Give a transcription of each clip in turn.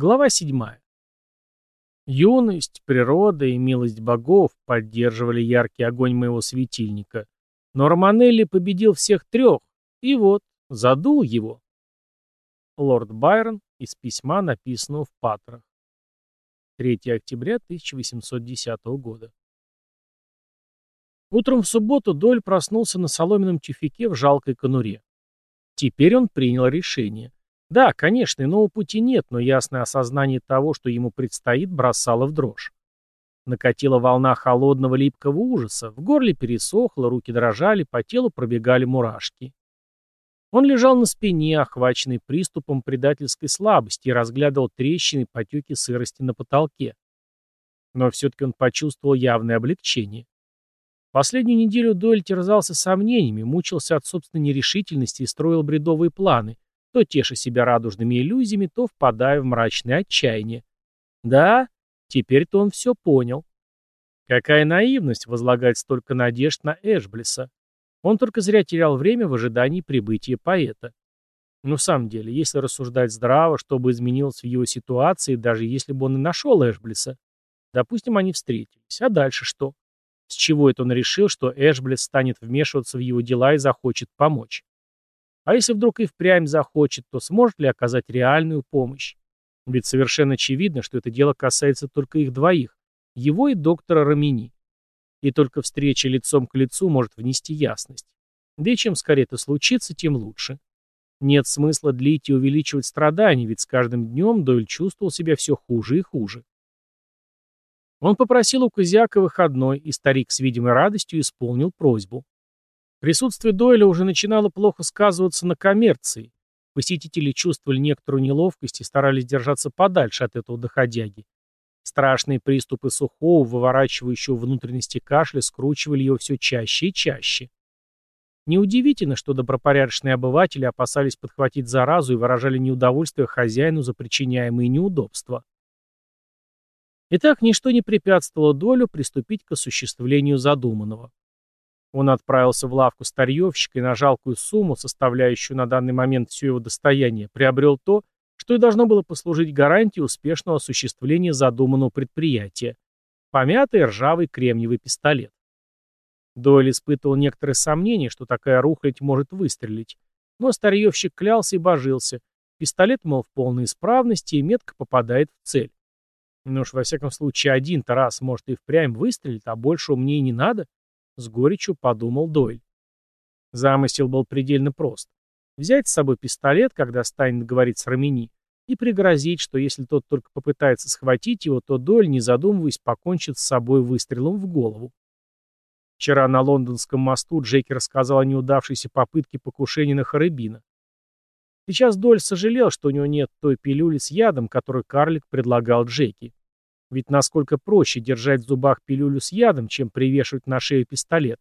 Глава 7. Юность, природа и милость богов поддерживали яркий огонь моего светильника, но Романелли победил всех трех, и вот, задул его. Лорд Байрон из письма, написанного в Патрах. 3 октября 1810 года. Утром в субботу Доль проснулся на соломенном тюфяке в жалкой конуре. Теперь он принял решение. Да, конечно, иного пути нет, но ясное осознание того, что ему предстоит, бросало в дрожь. Накатила волна холодного липкого ужаса, в горле пересохло, руки дрожали, по телу пробегали мурашки. Он лежал на спине, охваченный приступом предательской слабости, и разглядывал трещины и потеки сырости на потолке. Но все-таки он почувствовал явное облегчение. Последнюю неделю Дойль терзался сомнениями, мучился от собственной нерешительности и строил бредовые планы, то теша себя радужными иллюзиями, то впадая в мрачное отчаяние. Да, теперь-то он все понял. Какая наивность возлагать столько надежд на Эшблиса. Он только зря терял время в ожидании прибытия поэта. Но в самом деле, если рассуждать здраво, что бы изменилось в его ситуации, даже если бы он и нашел Эшблиса, допустим, они встретились, а дальше что? С чего это он решил, что Эшблис станет вмешиваться в его дела и захочет помочь? А если вдруг и впрямь захочет, то сможет ли оказать реальную помощь? Ведь совершенно очевидно, что это дело касается только их двоих, его и доктора Рамини. И только встреча лицом к лицу может внести ясность. Да и чем скорее это случится, тем лучше. Нет смысла длить и увеличивать страдания, ведь с каждым днем Дойль чувствовал себя все хуже и хуже. Он попросил у Козяка выходной, и старик с видимой радостью исполнил просьбу. Присутствие Дойля уже начинало плохо сказываться на коммерции. Посетители чувствовали некоторую неловкость и старались держаться подальше от этого доходяги. Страшные приступы сухого, выворачивающего внутренности кашля, скручивали его все чаще и чаще. Неудивительно, что добропорядочные обыватели опасались подхватить заразу и выражали неудовольствие хозяину за причиняемые неудобства. Итак, ничто не препятствовало Долю приступить к осуществлению задуманного. Он отправился в лавку старьевщика и на жалкую сумму, составляющую на данный момент все его достояние, приобрел то, что и должно было послужить гарантией успешного осуществления задуманного предприятия – помятый ржавый кремниевый пистолет. Дойль испытывал некоторые сомнения, что такая рухлядь может выстрелить, но старьевщик клялся и божился. Пистолет, мол, в полной исправности и метко попадает в цель. Ну уж, во всяком случае, один-то раз может и впрямь выстрелить, а больше мне и не надо. С горечью подумал Дойль. Замысел был предельно прост. Взять с собой пистолет, когда станет говорить с Рамини, и пригрозить, что если тот только попытается схватить его, то Дойль, не задумываясь, покончит с собой выстрелом в голову. Вчера на лондонском мосту Джеки рассказал о неудавшейся попытке покушения на Харибина. Сейчас Доль сожалел, что у него нет той пилюли с ядом, которую карлик предлагал Джеки. Ведь насколько проще держать в зубах пилюлю с ядом, чем привешивать на шею пистолет,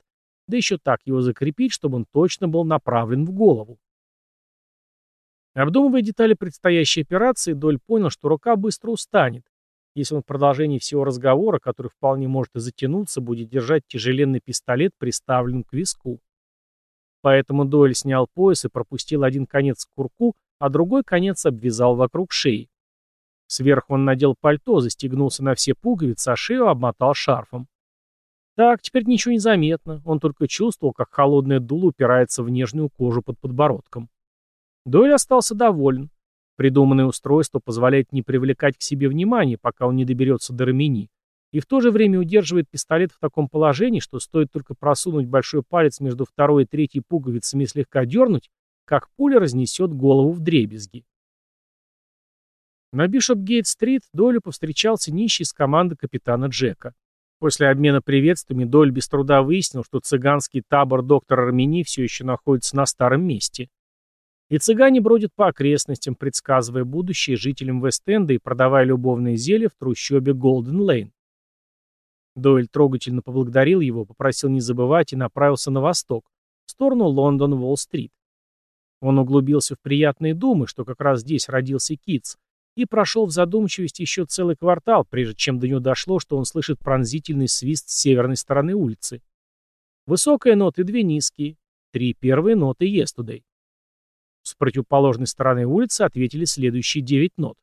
да еще так его закрепить, чтобы он точно был направлен в голову. Обдумывая детали предстоящей операции, Доль понял, что рука быстро устанет, если он в продолжении всего разговора, который вполне может и затянуться, будет держать тяжеленный пистолет, приставленным к виску. Поэтому Дойль снял пояс и пропустил один конец к курку, а другой конец обвязал вокруг шеи. Сверху он надел пальто, застегнулся на все пуговицы, а шею обмотал шарфом. Так, теперь ничего не заметно, он только чувствовал, как холодное дуло упирается в нежную кожу под подбородком. Дойль остался доволен. Придуманное устройство позволяет не привлекать к себе внимания, пока он не доберется до рамени, и в то же время удерживает пистолет в таком положении, что стоит только просунуть большой палец между второй и третьей пуговицами и слегка дернуть, как пуля разнесет голову в дребезги. На Бишоп-Гейт-стрит Долю повстречался нищий с команды капитана Джека. После обмена приветствиями Доль без труда выяснил, что цыганский табор доктора Армени все еще находится на старом месте. И цыгане бродят по окрестностям, предсказывая будущее жителям Вест-Энда и продавая любовные зелья в трущобе Голден-Лейн. Дойль трогательно поблагодарил его, попросил не забывать и направился на восток, в сторону Лондон-Уолл-стрит. Он углубился в приятные думы, что как раз здесь родился Китс, и прошел в задумчивости еще целый квартал, прежде чем до него дошло, что он слышит пронзительный свист с северной стороны улицы. Высокая нота и две низкие. Три первые ноты «Yesterday». С противоположной стороны улицы ответили следующие девять нот.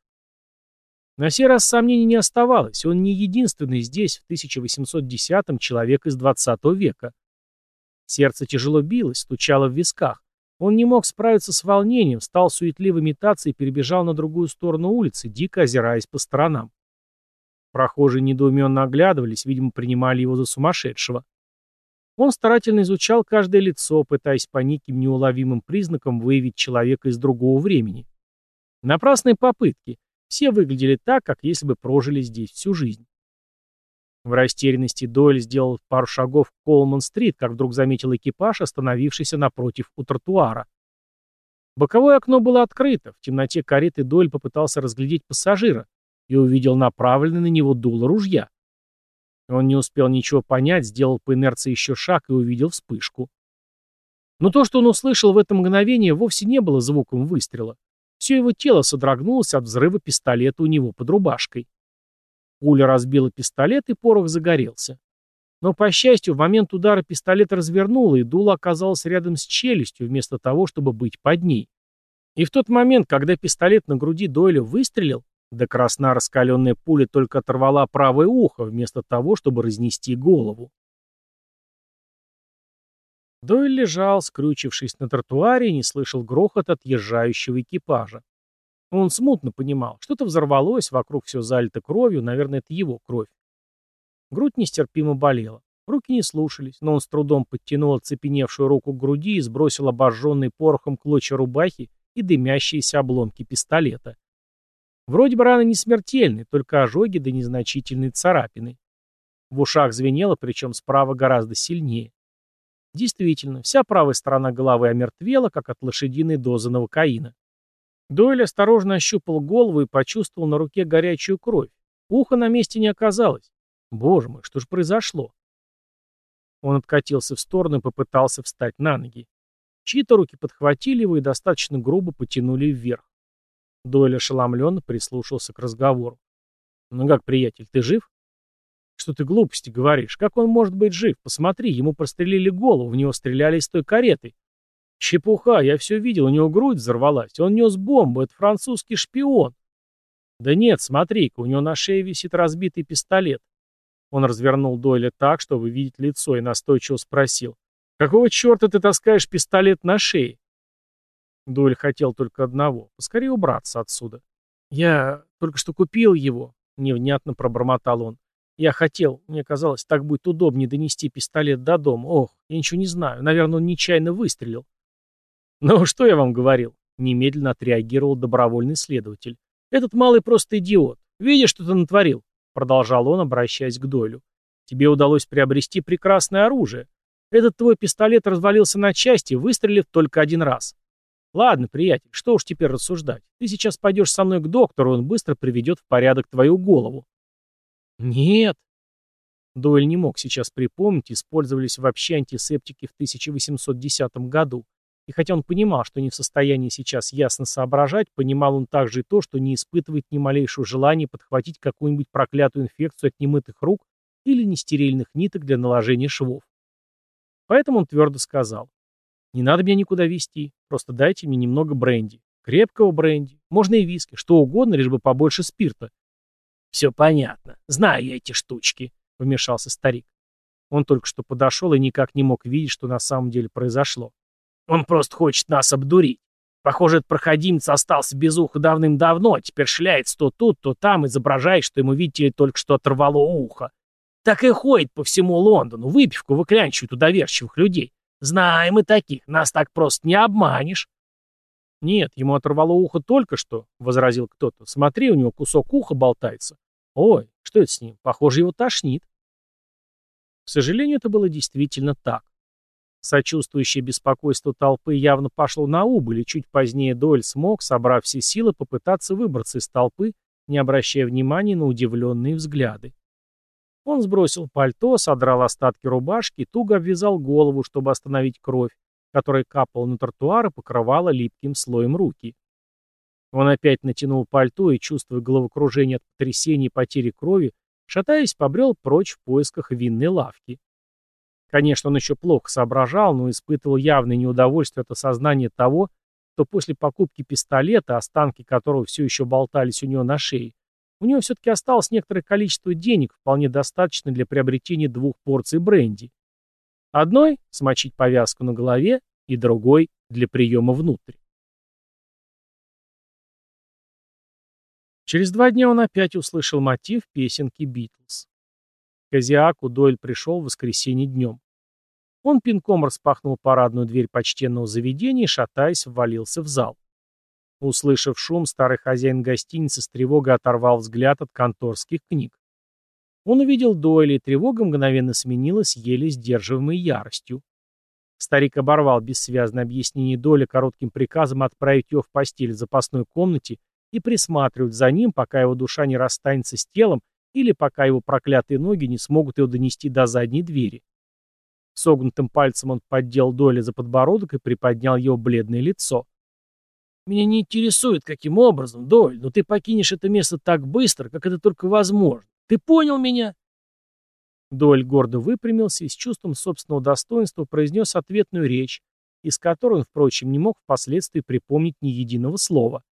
На сей раз сомнений не оставалось, он не единственный здесь, в 1810-м, человек из 20 века. Сердце тяжело билось, стучало в висках. Он не мог справиться с волнением, стал суетливо метаться и перебежал на другую сторону улицы, дико озираясь по сторонам. Прохожие недоуменно оглядывались, видимо, принимали его за сумасшедшего. Он старательно изучал каждое лицо, пытаясь по неким неуловимым признакам выявить человека из другого времени. Напрасные попытки. Все выглядели так, как если бы прожили здесь всю жизнь. В растерянности Дойль сделал пару шагов к Колман-стрит, как вдруг заметил экипаж, остановившийся напротив у тротуара. Боковое окно было открыто, в темноте кареты Дойль попытался разглядеть пассажира и увидел направленный на него дуло ружья. Он не успел ничего понять, сделал по инерции еще шаг и увидел вспышку. Но то, что он услышал в это мгновение, вовсе не было звуком выстрела. Все его тело содрогнулось от взрыва пистолета у него под рубашкой. Пуля разбила пистолет, и порох загорелся. Но, по счастью, в момент удара пистолет развернуло, и дуло оказалось рядом с челюстью, вместо того, чтобы быть под ней. И в тот момент, когда пистолет на груди Дойля выстрелил, да красна раскаленная пуля только оторвала правое ухо, вместо того, чтобы разнести голову. Дойль лежал, скрючившись на тротуаре, и не слышал грохот отъезжающего экипажа. Он смутно понимал, что-то взорвалось, вокруг все залито кровью, наверное, это его кровь. Грудь нестерпимо болела. Руки не слушались, но он с трудом подтянул оцепеневшую руку к груди и сбросил обожженный порохом клочья рубахи и дымящиеся обломки пистолета. Вроде бы раны не смертельные, только ожоги да незначительные царапины. В ушах звенело, причем справа гораздо сильнее. Действительно, вся правая сторона головы омертвела, как от лошадиной дозы новокаина. Дойль осторожно ощупал голову и почувствовал на руке горячую кровь. Ухо на месте не оказалось. Боже мой, что же произошло? Он откатился в сторону и попытался встать на ноги. Чьи-то руки подхватили его и достаточно грубо потянули вверх. Дойль ошеломленно прислушался к разговору. «Ну как, приятель, ты жив?» «Что ты глупости говоришь? Как он может быть жив? Посмотри, ему прострелили голову, в него стреляли из той кареты». «Чепуха, я все видел, у него грудь взорвалась. Он нес бомбу, это французский шпион». «Да нет, смотри-ка, у него на шее висит разбитый пистолет». Он развернул Дойля так, чтобы видеть лицо, и настойчиво спросил. «Какого черта ты таскаешь пистолет на шее?» Дойль хотел только одного — поскорее убраться отсюда. «Я только что купил его», — невнятно пробормотал он. «Я хотел, мне казалось, так будет удобнее донести пистолет до дома. Ох, я ничего не знаю, наверное, он нечаянно выстрелил». «Ну, что я вам говорил?» — немедленно отреагировал добровольный следователь. «Этот малый просто идиот. Видишь, что ты натворил?» — продолжал он, обращаясь к Дойлю. «Тебе удалось приобрести прекрасное оружие. Этот твой пистолет развалился на части, выстрелив только один раз. Ладно, приятель, что уж теперь рассуждать. Ты сейчас пойдешь со мной к доктору, он быстро приведет в порядок твою голову. Нет. Дойль не мог сейчас припомнить, использовались вообще антисептики в 1810 году. И хотя он понимал, что не в состоянии сейчас ясно соображать, понимал он также и то, что не испытывает ни малейшего желания подхватить какую-нибудь проклятую инфекцию от немытых рук или нестерильных ниток для наложения швов. Поэтому он твердо сказал. Не надо меня никуда везти. Просто дайте мне немного бренди. Крепкого бренди. Можно и виски. Что угодно, лишь бы побольше спирта. Все понятно. Знаю я эти штучки, вмешался старик. Он только что подошел и никак не мог видеть, что на самом деле произошло. Он просто хочет нас обдурить. Похоже, этот проходимец остался без уха давным-давно, а теперь шляется то тут, то там, изображает, что ему, видите ли, только что оторвало ухо. Так и ходит по всему Лондону, выпивку выклянчивает у доверчивых людей. Знаем мы таких, нас так просто не обманешь. Нет, ему оторвало ухо только что, возразил кто-то. Смотри, у него кусок уха болтается. Ой, что это с ним? Похоже, его тошнит. К сожалению, это было действительно так. Сочувствующее беспокойство толпы явно пошло на убыль, и чуть позднее Дойль смог, собрав все силы, попытаться выбраться из толпы, не обращая внимания на удивленные взгляды. Он сбросил пальто, содрал остатки рубашки и туго обвязал голову, чтобы остановить кровь, которая капала на тротуар и покрывала липким слоем руки. Он опять натянул пальто и, чувствуя головокружение от потрясения и потери крови, шатаясь, побрел прочь в поисках винной лавки. Конечно, он еще плохо соображал, но испытывал явное неудовольствие от осознания того, что после покупки пистолета, останки которого все еще болтались у него на шее, У него все-таки осталось некоторое количество денег, вполне достаточно для приобретения двух порций бренди. Одной – смочить повязку на голове, и другой – для приема внутрь. Через два дня он опять услышал мотив песенки «Битлз». К Азиаку Дойль пришел в воскресенье днем. Он пинком распахнул парадную дверь почтенного заведения и, шатаясь, ввалился в зал. Услышав шум, старый хозяин гостиницы с тревогой оторвал взгляд от конторских книг. Он увидел Дойля, и тревога мгновенно сменилась еле сдерживаемой яростью. Старик оборвал бессвязное объяснение Доля коротким приказом отправить его в постель в запасной комнате и присматривать за ним, пока его душа не расстанется с телом или пока его проклятые ноги не смогут его донести до задней двери. Согнутым пальцем он поддел Доля за подбородок и приподнял его бледное лицо. «Меня не интересует, каким образом, Доль, но ты покинешь это место так быстро, как это только возможно. Ты понял меня?» Доль гордо выпрямился и с чувством собственного достоинства произнес ответную речь, из которой он, впрочем, не мог впоследствии припомнить ни единого слова.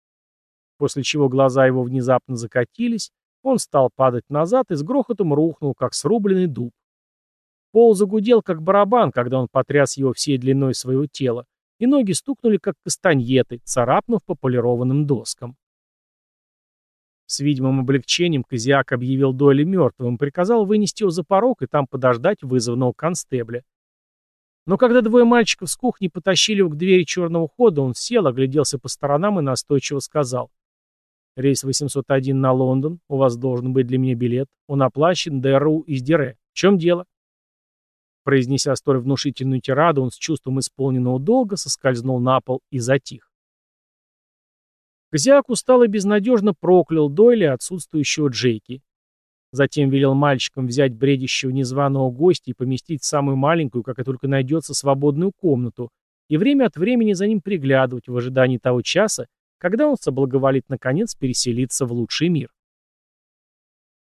После чего глаза его внезапно закатились, он стал падать назад и с грохотом рухнул, как срубленный дуб. Пол загудел, как барабан, когда он потряс его всей длиной своего тела, и ноги стукнули, как кастаньеты, царапнув по полированным доскам. С видимым облегчением Козиак объявил Дойля мертвым приказал вынести его за порог и там подождать вызванного констебля. Но когда двое мальчиков с кухни потащили его к двери черного хода, он сел, огляделся по сторонам и настойчиво сказал. «Рейс 801 на Лондон, у вас должен быть для меня билет. Он оплачен ДРУ из Дире. В чем дело?» Произнеся столь внушительную тираду, он с чувством исполненного долга соскользнул на пол и затих. Козяк устал и безнадежно проклял Дойля отсутствующего Джейки. Затем велел мальчикам взять бредящего незваного гостя и поместить в самую маленькую, как и только найдется, свободную комнату, и время от времени за ним приглядывать в ожидании того часа, когда он соблаговолит наконец переселиться в лучший мир.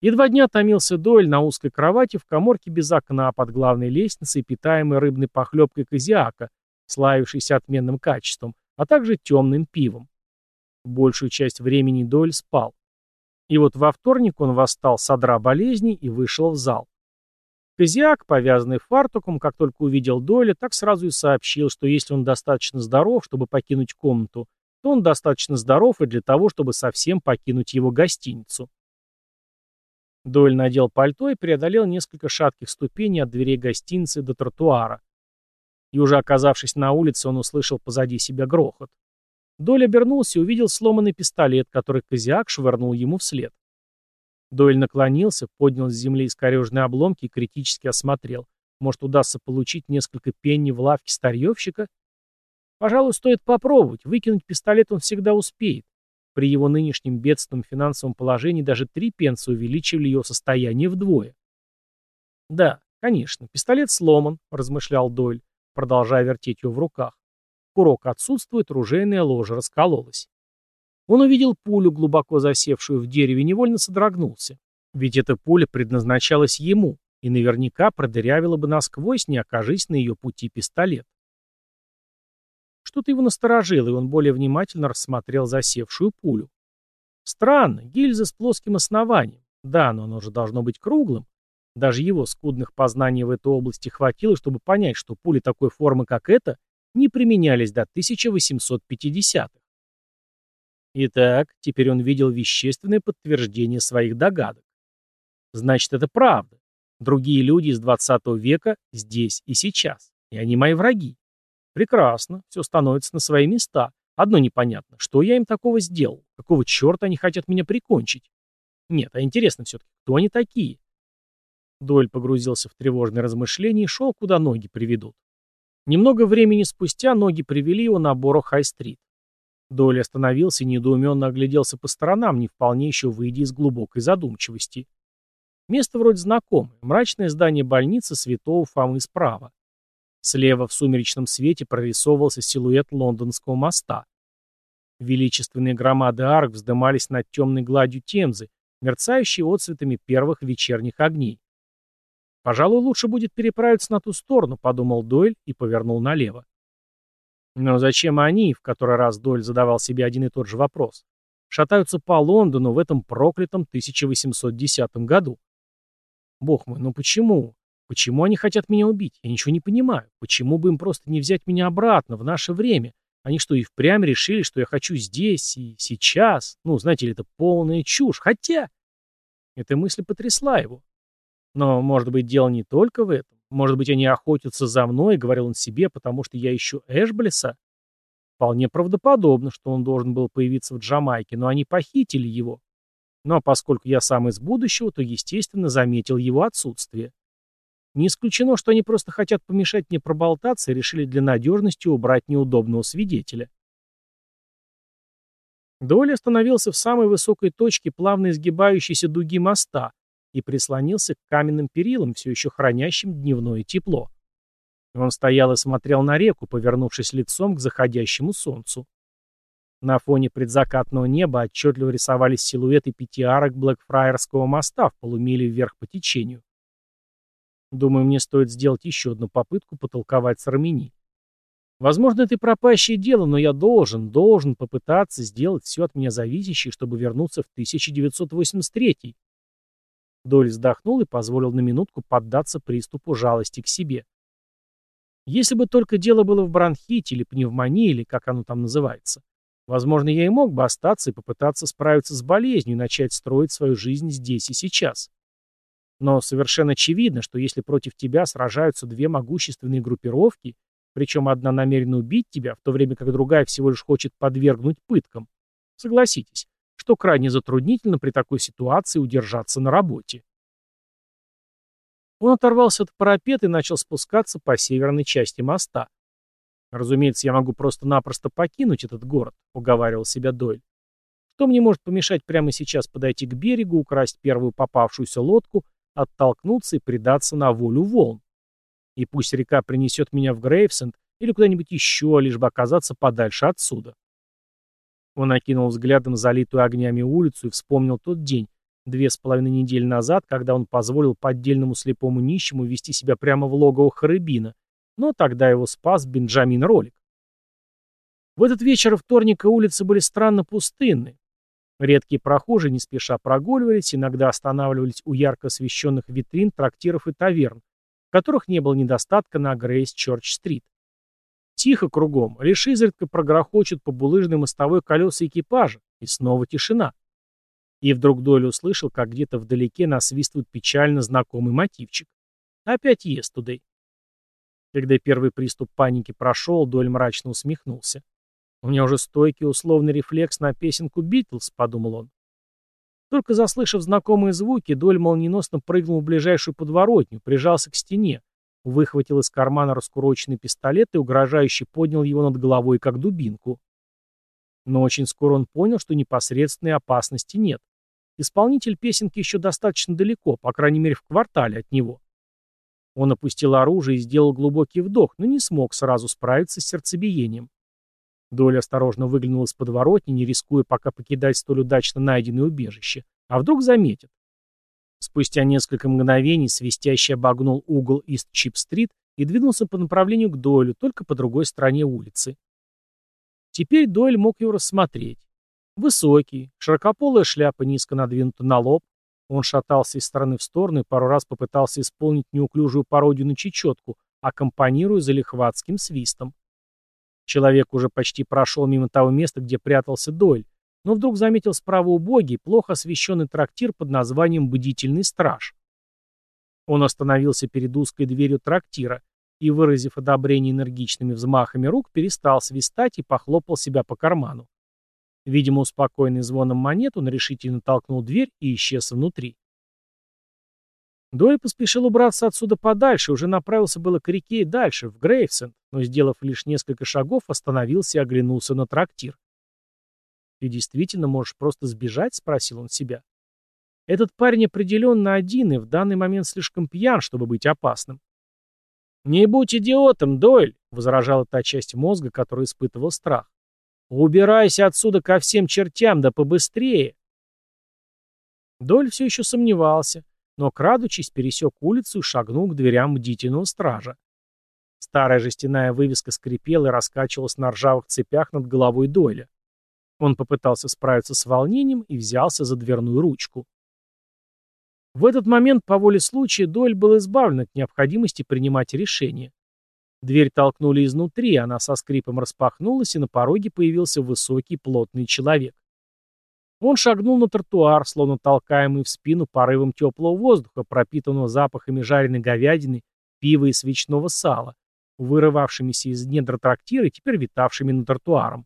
И два дня томился Дойль на узкой кровати в коморке без окна под главной лестницей, питаемой рыбной похлебкой козиака, славившейся отменным качеством, а также темным пивом. Большую часть времени Дойль спал. И вот во вторник он восстал с одра болезни и вышел в зал. Козиак, повязанный фартуком, как только увидел Дойля, так сразу и сообщил, что если он достаточно здоров, чтобы покинуть комнату, то он достаточно здоров и для того, чтобы совсем покинуть его гостиницу. Дойль надел пальто и преодолел несколько шатких ступеней от дверей гостиницы до тротуара. И уже оказавшись на улице, он услышал позади себя грохот. Дойль обернулся и увидел сломанный пистолет, который Козиак швырнул ему вслед. Дойль наклонился, поднял с земли искорежные обломки и критически осмотрел. Может, удастся получить несколько пенни в лавке старьевщика? Пожалуй, стоит попробовать. Выкинуть пистолет он всегда успеет. При его нынешнем бедственном финансовом положении даже три пенса увеличивали его состояние вдвое. «Да, конечно, пистолет сломан», — размышлял Дойль, продолжая вертеть его в руках. Курок отсутствует, ружейная ложа раскололась. Он увидел пулю, глубоко засевшую в дереве, невольно содрогнулся. Ведь эта пуля предназначалась ему, и наверняка продырявила бы насквозь, не окажись на ее пути пистолет. Что-то его насторожило, и он более внимательно рассмотрел засевшую пулю. Странно, гильза с плоским основанием. Да, но оно же должно быть круглым. Даже его скудных познаний в этой области хватило, чтобы понять, что пули такой формы, как эта, не применялись до 1850-х. Итак, теперь он видел вещественное подтверждение своих догадок. Значит, это правда. Другие люди из 20 века здесь и сейчас. И они мои враги. Прекрасно, все становится на свои места. Одно непонятно, что я им такого сделал? Какого черта они хотят меня прикончить? Нет, а интересно все-таки, кто они такие? Доль погрузился в тревожные размышления и шел, куда ноги приведут. Немного времени спустя ноги привели его на Боро-Хай-стрит. Доль остановился и недоуменно огляделся по сторонам, не вполне еще выйдя из глубокой задумчивости. Место вроде знакомое. Мрачное здание больницы святого Фомы справа. Слева в сумеречном свете прорисовывался силуэт лондонского моста. Величественные громады арк вздымались над темной гладью Темзы, мерцающей отцветами первых вечерних огней. «Пожалуй, лучше будет переправиться на ту сторону», — подумал Дойль и повернул налево. Но зачем они, в который раз Дойль задавал себе один и тот же вопрос? шатаются по Лондону в этом проклятом 1810 году. Бог мой, ну почему? Почему они хотят меня убить? Я ничего не понимаю. Почему бы им просто не взять меня обратно, в наше время? Они что, и впрямь решили, что я хочу здесь и сейчас? Ну, знаете ли, это полная чушь. Хотя... Эта мысль потрясла его. Но, может быть, дело не только в этом. Может быть, они охотятся за мной, говорил он себе, потому что я ищу Эшблеса? Вполне правдоподобно, что он должен был появиться в Джамайке, но они похитили его. Но поскольку я сам из будущего, то, естественно, заметил его отсутствие. Не исключено, что они просто хотят помешать мне проболтаться и решили для надежности убрать неудобного свидетеля. Доля остановился в самой высокой точке плавно изгибающейся дуги моста и прислонился к каменным перилам, все еще хранящим дневное тепло. Он стоял и смотрел на реку, повернувшись лицом к заходящему солнцу. На фоне предзакатного неба отчетливо рисовались силуэты пяти арок Блэкфраерского моста в полумиле вверх по течению. Думаю, мне стоит сделать еще одну попытку потолковать с Армени. Возможно, это и пропащее дело, но я должен, должен попытаться сделать все от меня зависящее, чтобы вернуться в 1983 Доль вздохнул и позволил на минутку поддаться приступу жалости к себе. Если бы только дело было в бронхите или пневмонии, или как оно там называется, возможно, я и мог бы остаться и попытаться справиться с болезнью и начать строить свою жизнь здесь и сейчас. Но совершенно очевидно, что если против тебя сражаются две могущественные группировки, причем одна намерена убить тебя, в то время как другая всего лишь хочет подвергнуть пыткам, согласитесь, что крайне затруднительно при такой ситуации удержаться на работе. Он оторвался от парапета и начал спускаться по северной части моста. «Разумеется, я могу просто-напросто покинуть этот город», — уговаривал себя Дойль. «Что мне может помешать прямо сейчас подойти к берегу, украсть первую попавшуюся лодку оттолкнуться и предаться на волю волн. И пусть река принесет меня в Грейвсенд или куда-нибудь еще, лишь бы оказаться подальше отсюда. Он окинул взглядом залитую огнями улицу и вспомнил тот день, две с половиной недели назад, когда он позволил поддельному слепому нищему вести себя прямо в логово Харыбина, но тогда его спас Бенджамин Ролик. В этот вечер вторника улицы были странно пустынны, Редкие прохожие не спеша прогуливались, иногда останавливались у ярко освещенных витрин трактиров и таверн, в которых не было недостатка на Грейс-Чорч-стрит. Тихо кругом, лишь изредка прогрохочут по булыжной мостовой колеса экипажа, и снова тишина. И вдруг Дойль услышал, как где-то вдалеке насвистывает печально знакомый мотивчик. Опять Естудей. Когда первый приступ паники прошел, Доль мрачно усмехнулся. «У меня уже стойкий условный рефлекс на песенку «Битлз», — подумал он. Только заслышав знакомые звуки, Доль молниеносно прыгнул в ближайшую подворотню, прижался к стене, выхватил из кармана раскуроченный пистолет и угрожающе поднял его над головой, как дубинку. Но очень скоро он понял, что непосредственной опасности нет. Исполнитель песенки еще достаточно далеко, по крайней мере в квартале от него. Он опустил оружие и сделал глубокий вдох, но не смог сразу справиться с сердцебиением. Доля осторожно выглянула из подворотни, не рискуя пока покидать столь удачно найденное убежище. А вдруг заметит? Спустя несколько мгновений свистящий обогнул угол Ист-Чип-стрит и двинулся по направлению к Дойлю, только по другой стороне улицы. Теперь Дойль мог его рассмотреть. Высокий, широкополая шляпа низко надвинута на лоб. Он шатался из стороны в сторону и пару раз попытался исполнить неуклюжую пародию на чечетку, аккомпанируя залихватским свистом. Человек уже почти прошел мимо того места, где прятался Дойль, но вдруг заметил справа убогий, плохо освещенный трактир под названием «Бдительный страж». Он остановился перед узкой дверью трактира и, выразив одобрение энергичными взмахами рук, перестал свистать и похлопал себя по карману. Видимо, успокоенный звоном монет, он решительно толкнул дверь и исчез внутри. Дойль поспешил убраться отсюда подальше, уже направился было к реке и дальше, в Грейвсенд, но, сделав лишь несколько шагов, остановился и оглянулся на трактир. «Ты действительно можешь просто сбежать?» — спросил он себя. «Этот парень определенно один и в данный момент слишком пьян, чтобы быть опасным». «Не будь идиотом, Дойль!» — возражала та часть мозга, которая испытывал страх. «Убирайся отсюда ко всем чертям, да побыстрее!» Доль все еще сомневался, но, крадучись, пересек улицу и шагнул к дверям бдительного стража. Старая жестяная вывеска скрипела и раскачивалась на ржавых цепях над головой Дойля. Он попытался справиться с волнением и взялся за дверную ручку. В этот момент, по воле случая, Дойль был избавлен от необходимости принимать решение. Дверь толкнули изнутри, она со скрипом распахнулась, и на пороге появился высокий, плотный человек. Он шагнул на тротуар, словно толкаемый в спину порывом теплого воздуха, пропитанного запахами жареной говядины, пива и свечного сала, вырывавшимися из недр трактира и теперь витавшими над тротуаром.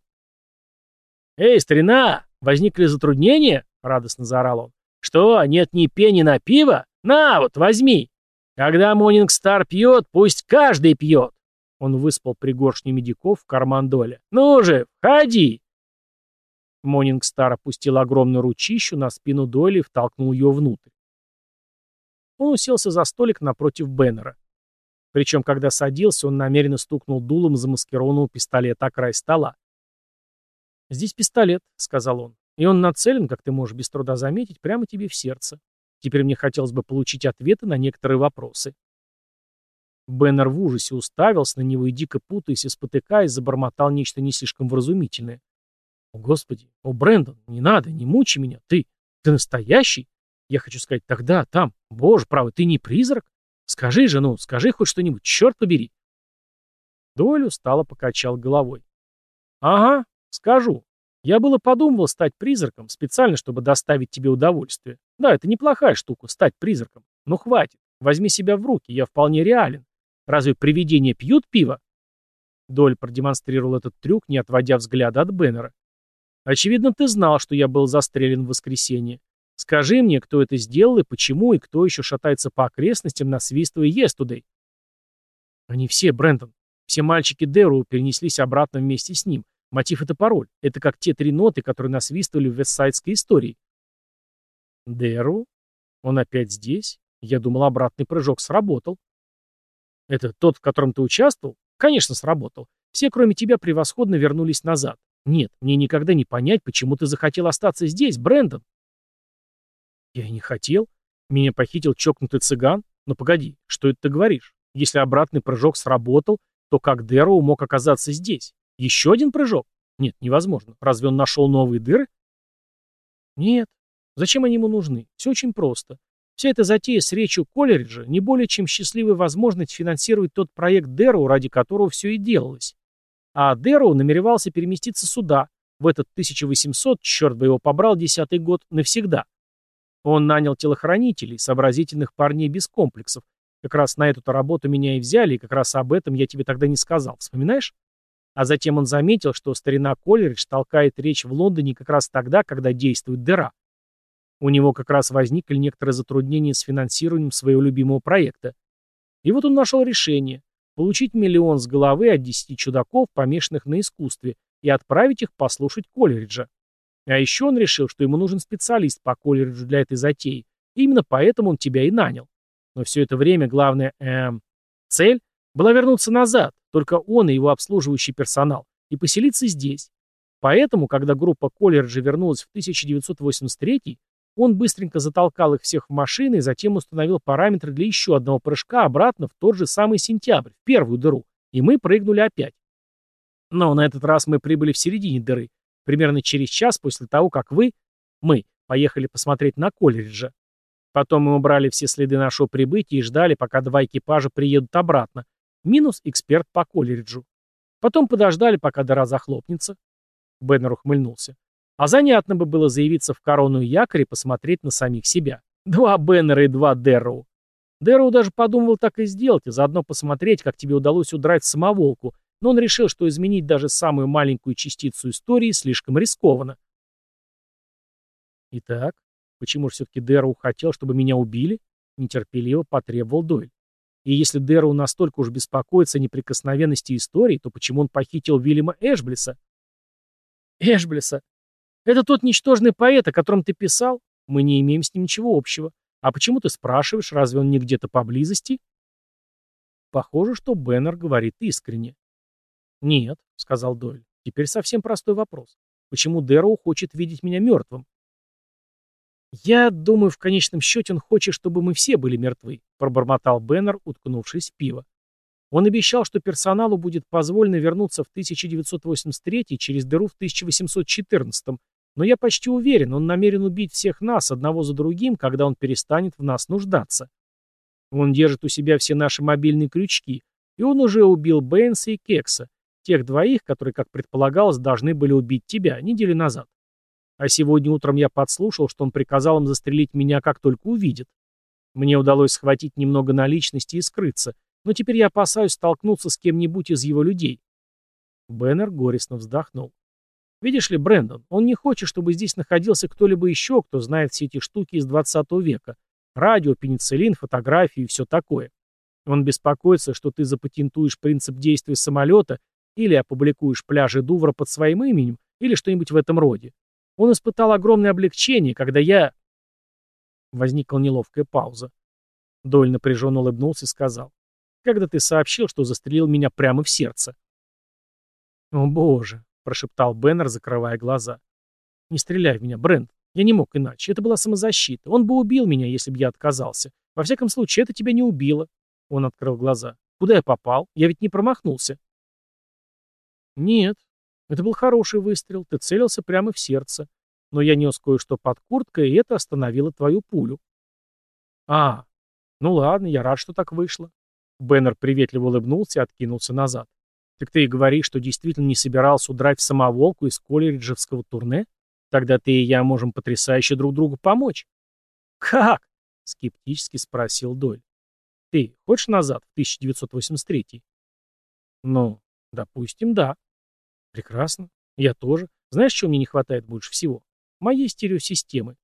«Эй, старина! Возникли затруднения?» — радостно заорал он. «Что, нет ни пени на пиво? На, вот, возьми! Когда Монинг Стар пьет, пусть каждый пьет!» Он выспал пригоршню медиков в карман Доля. «Ну же, входи!» Монинг Стар опустил огромную ручищу на спину Дойля и втолкнул ее внутрь. Он уселся за столик напротив Беннера. Причем, когда садился, он намеренно стукнул дулом замаскированного пистолета о край стола. «Здесь пистолет», — сказал он, — «и он нацелен, как ты можешь без труда заметить, прямо тебе в сердце. Теперь мне хотелось бы получить ответы на некоторые вопросы». Беннер в ужасе уставился на него и, дико путаясь и спотыкаясь, забормотал нечто не слишком вразумительное. «О, Господи! О, Брэндон! Не надо! Не мучи меня! Ты! Ты настоящий? Я хочу сказать, тогда, там! Боже, правый, ты не призрак? Скажи же, ну, скажи хоть что-нибудь, черт побери!» Дойль устало покачал головой. «Ага, скажу. Я было подумывал стать призраком, специально, чтобы доставить тебе удовольствие. Да, это неплохая штука, стать призраком. Но хватит. Возьми себя в руки, я вполне реален. Разве привидения пьют пиво?» Доль продемонстрировал этот трюк, не отводя взгляда от Беннера. «Очевидно, ты знал, что я был застрелен в воскресенье. Скажи мне, кто это сделал и почему, и кто еще шатается по окрестностям, насвистывая «Естудей». Они все, Брэндон. Все мальчики Дэру перенеслись обратно вместе с ним. Мотив — это пароль. Это как те три ноты, которые насвистывали в вестсайдской истории. Дэру? Он опять здесь? Я думал, обратный прыжок сработал. Это тот, в котором ты участвовал? Конечно, сработал. Все, кроме тебя, превосходно вернулись назад. Нет, мне никогда не понять, почему ты захотел остаться здесь, Брэндон. Я и не хотел. Меня похитил чокнутый цыган. Но погоди, что это ты говоришь? Если обратный прыжок сработал, то как Дэроу мог оказаться здесь? Еще один прыжок? Нет, невозможно. Разве он нашел новые дыры? Нет. Зачем они ему нужны? Все очень просто. Вся эта затея с речью Колериджа не более чем счастливая возможность финансировать тот проект Дэроу, ради которого все и делалось. А Дэроу намеревался переместиться сюда, в этот 1800, черт бы его побрал, десятый год, навсегда. Он нанял телохранителей, сообразительных парней без комплексов. Как раз на эту-то работу меня и взяли, и как раз об этом я тебе тогда не сказал. Вспоминаешь? А затем он заметил, что старина Колеридж толкает речь в Лондоне как раз тогда, когда действует дыра. У него как раз возникли некоторые затруднения с финансированием своего любимого проекта. И вот он нашел решение – получить миллион с головы от десяти чудаков, помешанных на искусстве, и отправить их послушать Колериджа. А еще он решил, что ему нужен специалист по Колериджу для этой затеи, и именно поэтому он тебя и нанял. Но все это время главная эм, цель была вернуться назад, только он и его обслуживающий персонал, и поселиться здесь. Поэтому, когда группа Колериджа вернулась в 1983 он быстренько затолкал их всех в машины и затем установил параметры для еще одного прыжка обратно в тот же самый сентябрь, в первую дыру, и мы прыгнули опять. Но на этот раз мы прибыли в середине дыры, примерно через час после того, как вы, мы, поехали посмотреть на Колериджа. Потом мы убрали все следы нашего прибытия и ждали, пока два экипажа приедут обратно, минус эксперт по Колериджу. Потом подождали, пока дыра захлопнется. Беннер ухмыльнулся. А занятно бы было заявиться в корону якорь и посмотреть на самих себя. Два Беннера и два Дэрроу. Дэрроу даже подумывал так и сделать, и заодно посмотреть, как тебе удалось удрать самоволку, но он решил, что изменить даже самую маленькую частицу истории слишком рискованно. Итак, почему же все-таки Дэрроу хотел, чтобы меня убили? Нетерпеливо потребовал Дойль. И если Дэрроу настолько уж беспокоится о неприкосновенности истории, то почему он похитил Вильяма Эшблиса? Эшблиса, это тот ничтожный поэт, о котором ты писал? Мы не имеем с ним ничего общего. А почему ты спрашиваешь, разве он не где-то поблизости? Похоже, что Беннер говорит искренне. Нет, сказал Дойль. Теперь совсем простой вопрос. Почему Дэроу хочет видеть меня мертвым? Я думаю, в конечном счете он хочет, чтобы мы все были мертвы, пробормотал Беннер, уткнувшись в пиво. Он обещал, что персоналу будет позволено вернуться в 1983 через дыру в 1814, но я почти уверен, он намерен убить всех нас одного за другим, когда он перестанет в нас нуждаться. Он держит у себя все наши мобильные крючки, и он уже убил Бэйнса и Кекса, тех двоих, которые, как предполагалось, должны были убить тебя неделю назад. А сегодня утром я подслушал, что он приказал им застрелить меня, как только увидит. Мне удалось схватить немного наличности и скрыться, но теперь я опасаюсь столкнуться с кем-нибудь из его людей. Беннер горестно вздохнул. Видишь ли, Брэндон, он не хочет, чтобы здесь находился кто-либо еще, кто знает все эти штуки из 20 века. Радио, пенициллин, фотографии и все такое. Он беспокоится, что ты запатентуешь принцип действия самолета или опубликуешь пляжи Дувра под своим именем, или что-нибудь в этом роде. Он испытал огромное облегчение, когда я... Возникла неловкая пауза. Доль напряженно улыбнулся и сказал когда ты сообщил, что застрелил меня прямо в сердце. «О, боже!» — прошептал Беннер, закрывая глаза. «Не стреляй в меня, Брент. Я не мог иначе. Это была самозащита. Он бы убил меня, если бы я отказался. Во всяком случае, это тебя не убило». Он открыл глаза. «Куда я попал? Я ведь не промахнулся». «Нет. Это был хороший выстрел. Ты целился прямо в сердце. Но я нес кое-что под курткой, и это остановило твою пулю». «А, ну ладно, я рад, что так вышло. Беннер приветливо улыбнулся и откинулся назад. «Так ты и говоришь, что действительно не собирался удрать в самоволку из колледжевского турне? Тогда ты и я можем потрясающе друг другу помочь». «Как?» — скептически спросил Дойль. «Ты хочешь назад, в 1983 «Ну, допустим, да». «Прекрасно. Я тоже. Знаешь, чего мне не хватает больше всего? Моей стереосистемы.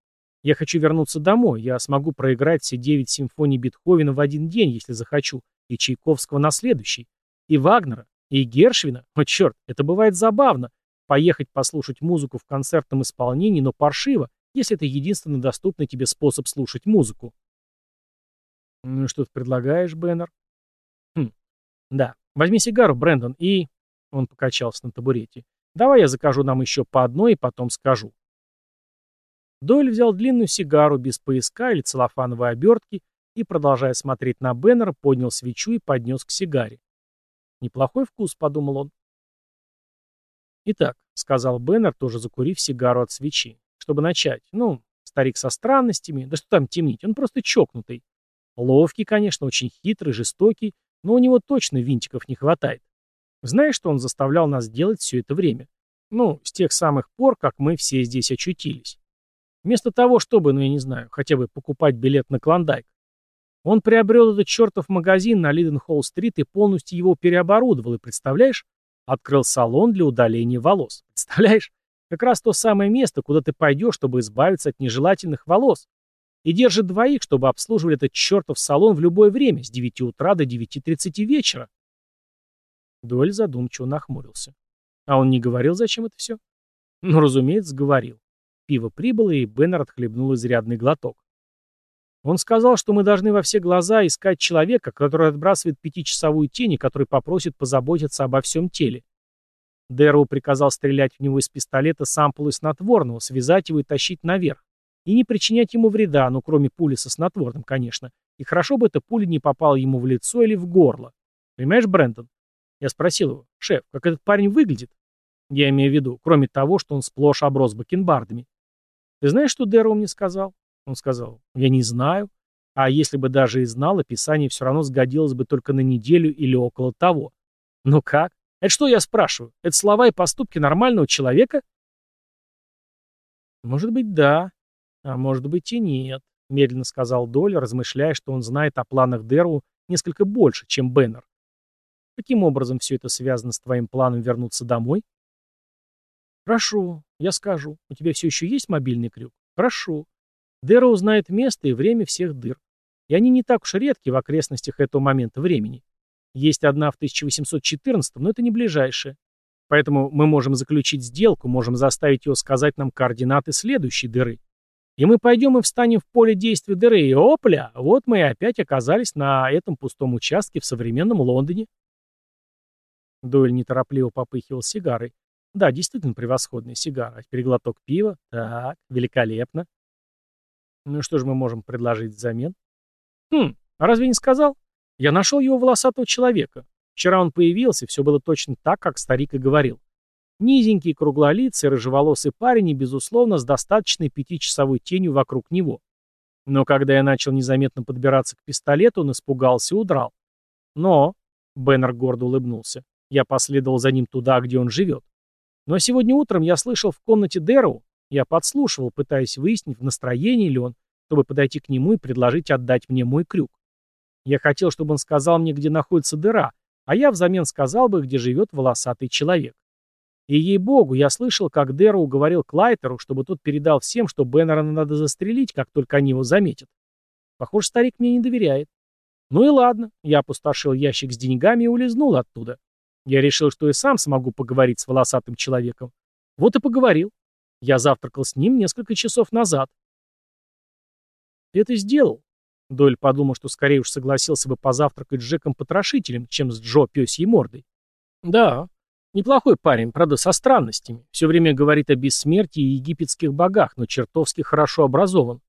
Я хочу вернуться домой. Я смогу проиграть все девять симфоний Бетховена в один день, если захочу, и Чайковского на следующий, и Вагнера, и Гершвина. О, черт, это бывает забавно. Поехать послушать музыку в концертном исполнении, но паршиво, если это единственный доступный тебе способ слушать музыку. Ну что ты предлагаешь, Беннер? Хм, да. Возьми сигару, Брэндон, и... Он покачался на табурете. Давай я закажу нам еще по одной и потом скажу. Дойль взял длинную сигару без пояска или целлофановой обертки и, продолжая смотреть на Беннера, поднял свечу и поднес к сигаре. «Неплохой вкус», — подумал он. «Итак», — сказал Беннер, тоже закурив сигару от свечи, чтобы начать. «Ну, старик со странностями, да что там темнить, он просто чокнутый. Ловкий, конечно, очень хитрый, жестокий, но у него точно винтиков не хватает. Знаешь, что он заставлял нас делать все это время? Ну, с тех самых пор, как мы все здесь очутились. Вместо того, чтобы, ну я не знаю, хотя бы покупать билет на Клондайк, он приобрел этот чертов магазин на Лиденхолл-стрит и полностью его переоборудовал, и, представляешь, открыл салон для удаления волос. Представляешь? Как раз то самое место, куда ты пойдешь, чтобы избавиться от нежелательных волос. И держит двоих, чтобы обслуживали этот чертов салон в любое время, с 9 утра до 9.30 вечера. Дуэль задумчиво нахмурился. А он не говорил, зачем это все? Ну, разумеется, говорил. Пиво прибыло, и Беннер отхлебнул изрядный глоток. Он сказал, что мы должны во все глаза искать человека, который отбрасывает пятичасовую тень и который попросит позаботиться обо всем теле. Дэрроу приказал стрелять в него из пистолета с ампулой снотворного, связать его и тащить наверх. И не причинять ему вреда, ну кроме пули со снотворным, конечно. И хорошо бы эта пуля не попала ему в лицо или в горло. Понимаешь, Брэндон? Я спросил его, шеф, как этот парень выглядит? Я имею в виду, кроме того, что он сплошь оброс бакенбардами. Ты знаешь, что Дэрроу мне сказал? Он сказал, я не знаю. А если бы даже и знал, описание все равно сгодилось бы только на неделю или около того. Ну как? Это что я спрашиваю? Это слова и поступки нормального человека? Может быть, да. А может быть и нет, медленно сказал Доль, размышляя, что он знает о планах Деру несколько больше, чем Беннер. Каким образом все это связано с твоим планом вернуться домой? Хорошо, я скажу. У тебя все еще есть мобильный крюк? Хорошо. Дэра узнает место и время всех дыр. И они не так уж редки в окрестностях этого момента времени. Есть одна в 1814, но это не ближайшая. Поэтому мы можем заключить сделку, можем заставить его сказать нам координаты следующей дыры. И мы пойдем и встанем в поле действия дыры, и опля, вот мы и опять оказались на этом пустом участке в современном Лондоне. Дойль неторопливо попыхивал сигарой. Да, действительно превосходная сигара. Теперь глоток пива. Так, великолепно. Ну и что же мы можем предложить взамен? Хм, а разве не сказал? Я нашел его волосатого человека. Вчера он появился, все было точно так, как старик и говорил. Низенький, круглолицый, рыжеволосый парень и, безусловно, с достаточной пятичасовой тенью вокруг него. Но когда я начал незаметно подбираться к пистолету, он испугался и удрал. Но, Беннер гордо улыбнулся, я последовал за ним туда, где он живет. Но сегодня утром я слышал в комнате Дэроу, я подслушивал, пытаясь выяснить, в настроении ли он, чтобы подойти к нему и предложить отдать мне мой крюк. Я хотел, чтобы он сказал мне, где находится дыра, а я взамен сказал бы, где живет волосатый человек. И ей-богу, я слышал, как Дэроу говорил Клайтеру, чтобы тот передал всем, что Беннера надо застрелить, как только они его заметят. Похоже, старик мне не доверяет. Ну и ладно, я опустошил ящик с деньгами и улизнул оттуда. Я решил, что и сам смогу поговорить с волосатым человеком. Вот и поговорил. Я завтракал с ним несколько часов назад. Ты это сделал? Дойль подумал, что скорее уж согласился бы позавтракать с Джеком-потрошителем, чем с Джо пёсьей мордой. Да, неплохой парень, правда, со странностями. Все время говорит о бессмертии и египетских богах, но чертовски хорошо образован.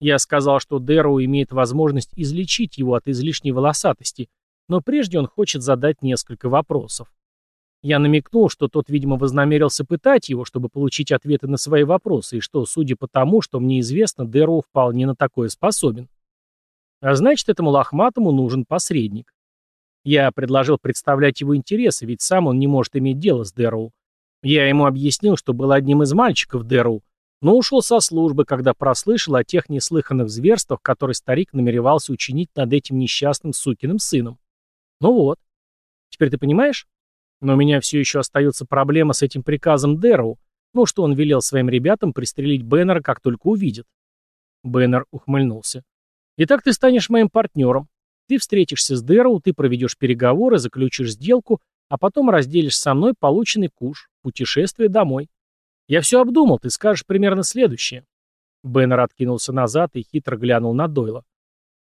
Я сказал, что Дэроу имеет возможность излечить его от излишней волосатости, но прежде он хочет задать несколько вопросов. Я намекнул, что тот, видимо, вознамерился пытать его, чтобы получить ответы на свои вопросы, и что, судя по тому, что мне известно, Дэроу вполне на такое способен. А значит, этому лохматому нужен посредник. Я предложил представлять его интересы, ведь сам он не может иметь дело с Дэроу. Я ему объяснил, что был одним из мальчиков Дэроу, но ушел со службы, когда прослышал о тех неслыханных зверствах, которые старик намеревался учинить над этим несчастным сукиным сыном. Ну вот. Теперь ты понимаешь? Но у меня все еще остается проблема с этим приказом Дэроу, ну, что он велел своим ребятам пристрелить Беннера, как только увидит. Беннер ухмыльнулся. Итак, ты станешь моим партнером. Ты встретишься с Дэроу, ты проведешь переговоры, заключишь сделку, а потом разделишь со мной полученный куш, путешествие домой. Я все обдумал, ты скажешь примерно следующее. Беннер откинулся назад и хитро глянул на Дойла.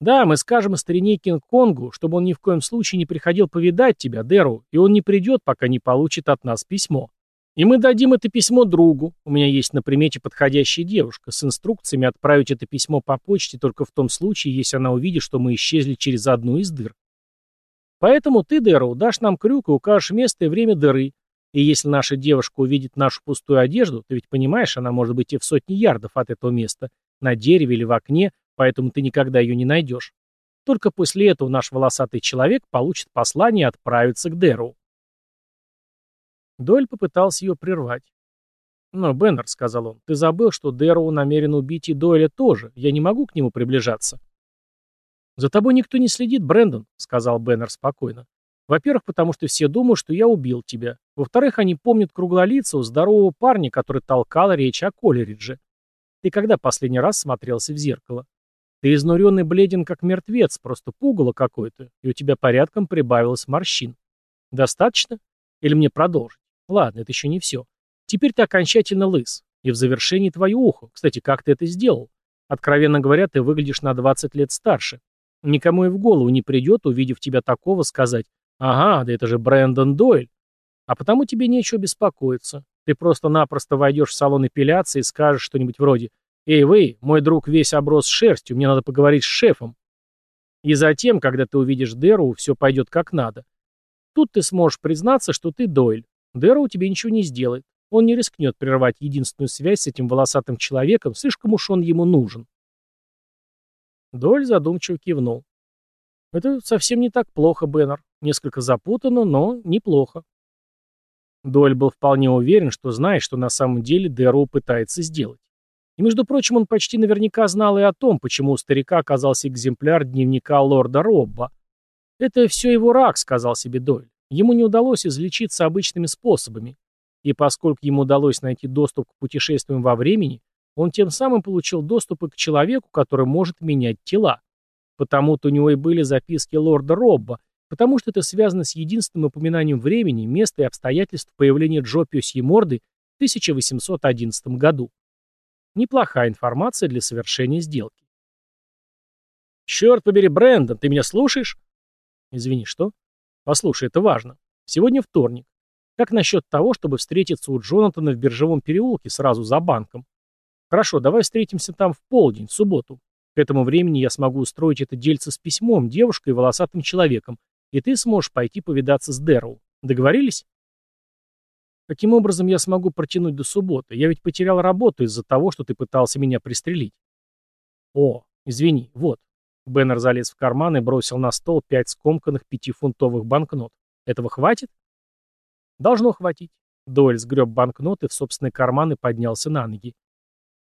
Да, мы скажем старине Кинг-Конгу, чтобы он ни в коем случае не приходил повидать тебя, Дэру, и он не придет, пока не получит от нас письмо. И мы дадим это письмо другу. У меня есть на примете подходящая девушка с инструкциями отправить это письмо по почте только в том случае, если она увидит, что мы исчезли через одну из дыр. Поэтому ты, Дэру, дашь нам крюк и укажешь место и время дыры. И если наша девушка увидит нашу пустую одежду, ты ведь понимаешь, она может быть и в сотни ярдов от этого места, на дереве или в окне, поэтому ты никогда ее не найдешь. Только после этого наш волосатый человек получит послание и отправится к Дэру. Дойль попытался ее прервать. «Но, Беннер», — сказал он, — «ты забыл, что Дэроу намерен убить и Дойля тоже. Я не могу к нему приближаться». «За тобой никто не следит, Брэндон», — сказал Беннер спокойно. «Во-первых, потому что все думают, что я убил тебя. Во-вторых, они помнят круглолицего, здорового парня, который толкал речь о Колеридже. Ты когда последний раз смотрелся в зеркало? Ты изнуренный бледен, как мертвец, просто пугало какое-то, и у тебя порядком прибавилось морщин. Достаточно? Или мне продолжить? Ладно, это еще не все. Теперь ты окончательно лыс. И в завершении твое ухо. Кстати, как ты это сделал? Откровенно говоря, ты выглядишь на 20 лет старше. Никому и в голову не придет, увидев тебя такого, сказать «Ага, да это же Брэндон Дойль». А потому тебе нечего беспокоиться. Ты просто-напросто войдешь в салон эпиляции и скажешь что-нибудь вроде «Эй, вы, мой друг весь оброс шерстью, мне надо поговорить с шефом». И затем, когда ты увидишь Дэру, все пойдет как надо. Тут ты сможешь признаться, что ты Дойль. Дэру тебе ничего не сделает. Он не рискнет прервать единственную связь с этим волосатым человеком, слишком уж он ему нужен. Дойль задумчиво кивнул. Это совсем не так плохо, Беннер. Несколько запутанно, но неплохо. Дойль был вполне уверен, что знает, что на самом деле Дэру пытается сделать. И, между прочим, он почти наверняка знал и о том, почему у старика оказался экземпляр дневника лорда Робба. «Это все его рак», — сказал себе Дойль. Ему не удалось излечиться обычными способами. И поскольку ему удалось найти доступ к путешествиям во времени, он тем самым получил доступ и к человеку, который может менять тела. Потому-то у него и были записки лорда Робба, потому что это связано с единственным упоминанием времени, места и обстоятельств появления Джо Пёсьей Морды в 1811 году. Неплохая информация для совершения сделки. «Черт побери, Брэндон, ты меня слушаешь?» «Извини, что?» «Послушай, это важно. Сегодня вторник. Как насчет того, чтобы встретиться у Джонатана в Биржевом переулке сразу за банком? Хорошо, давай встретимся там в полдень, в субботу. К этому времени я смогу устроить это дельце с письмом, девушкой и волосатым человеком, и ты сможешь пойти повидаться с Дэрроу. Договорились? Каким образом я смогу протянуть до субботы? Я ведь потерял работу из-за того, что ты пытался меня пристрелить. О, извини, вот. Беннер залез в карман и бросил на стол пять скомканных пятифунтовых банкнот. Этого хватит? Должно хватить. Дойль сгреб банкноты в собственный карман и поднялся на ноги.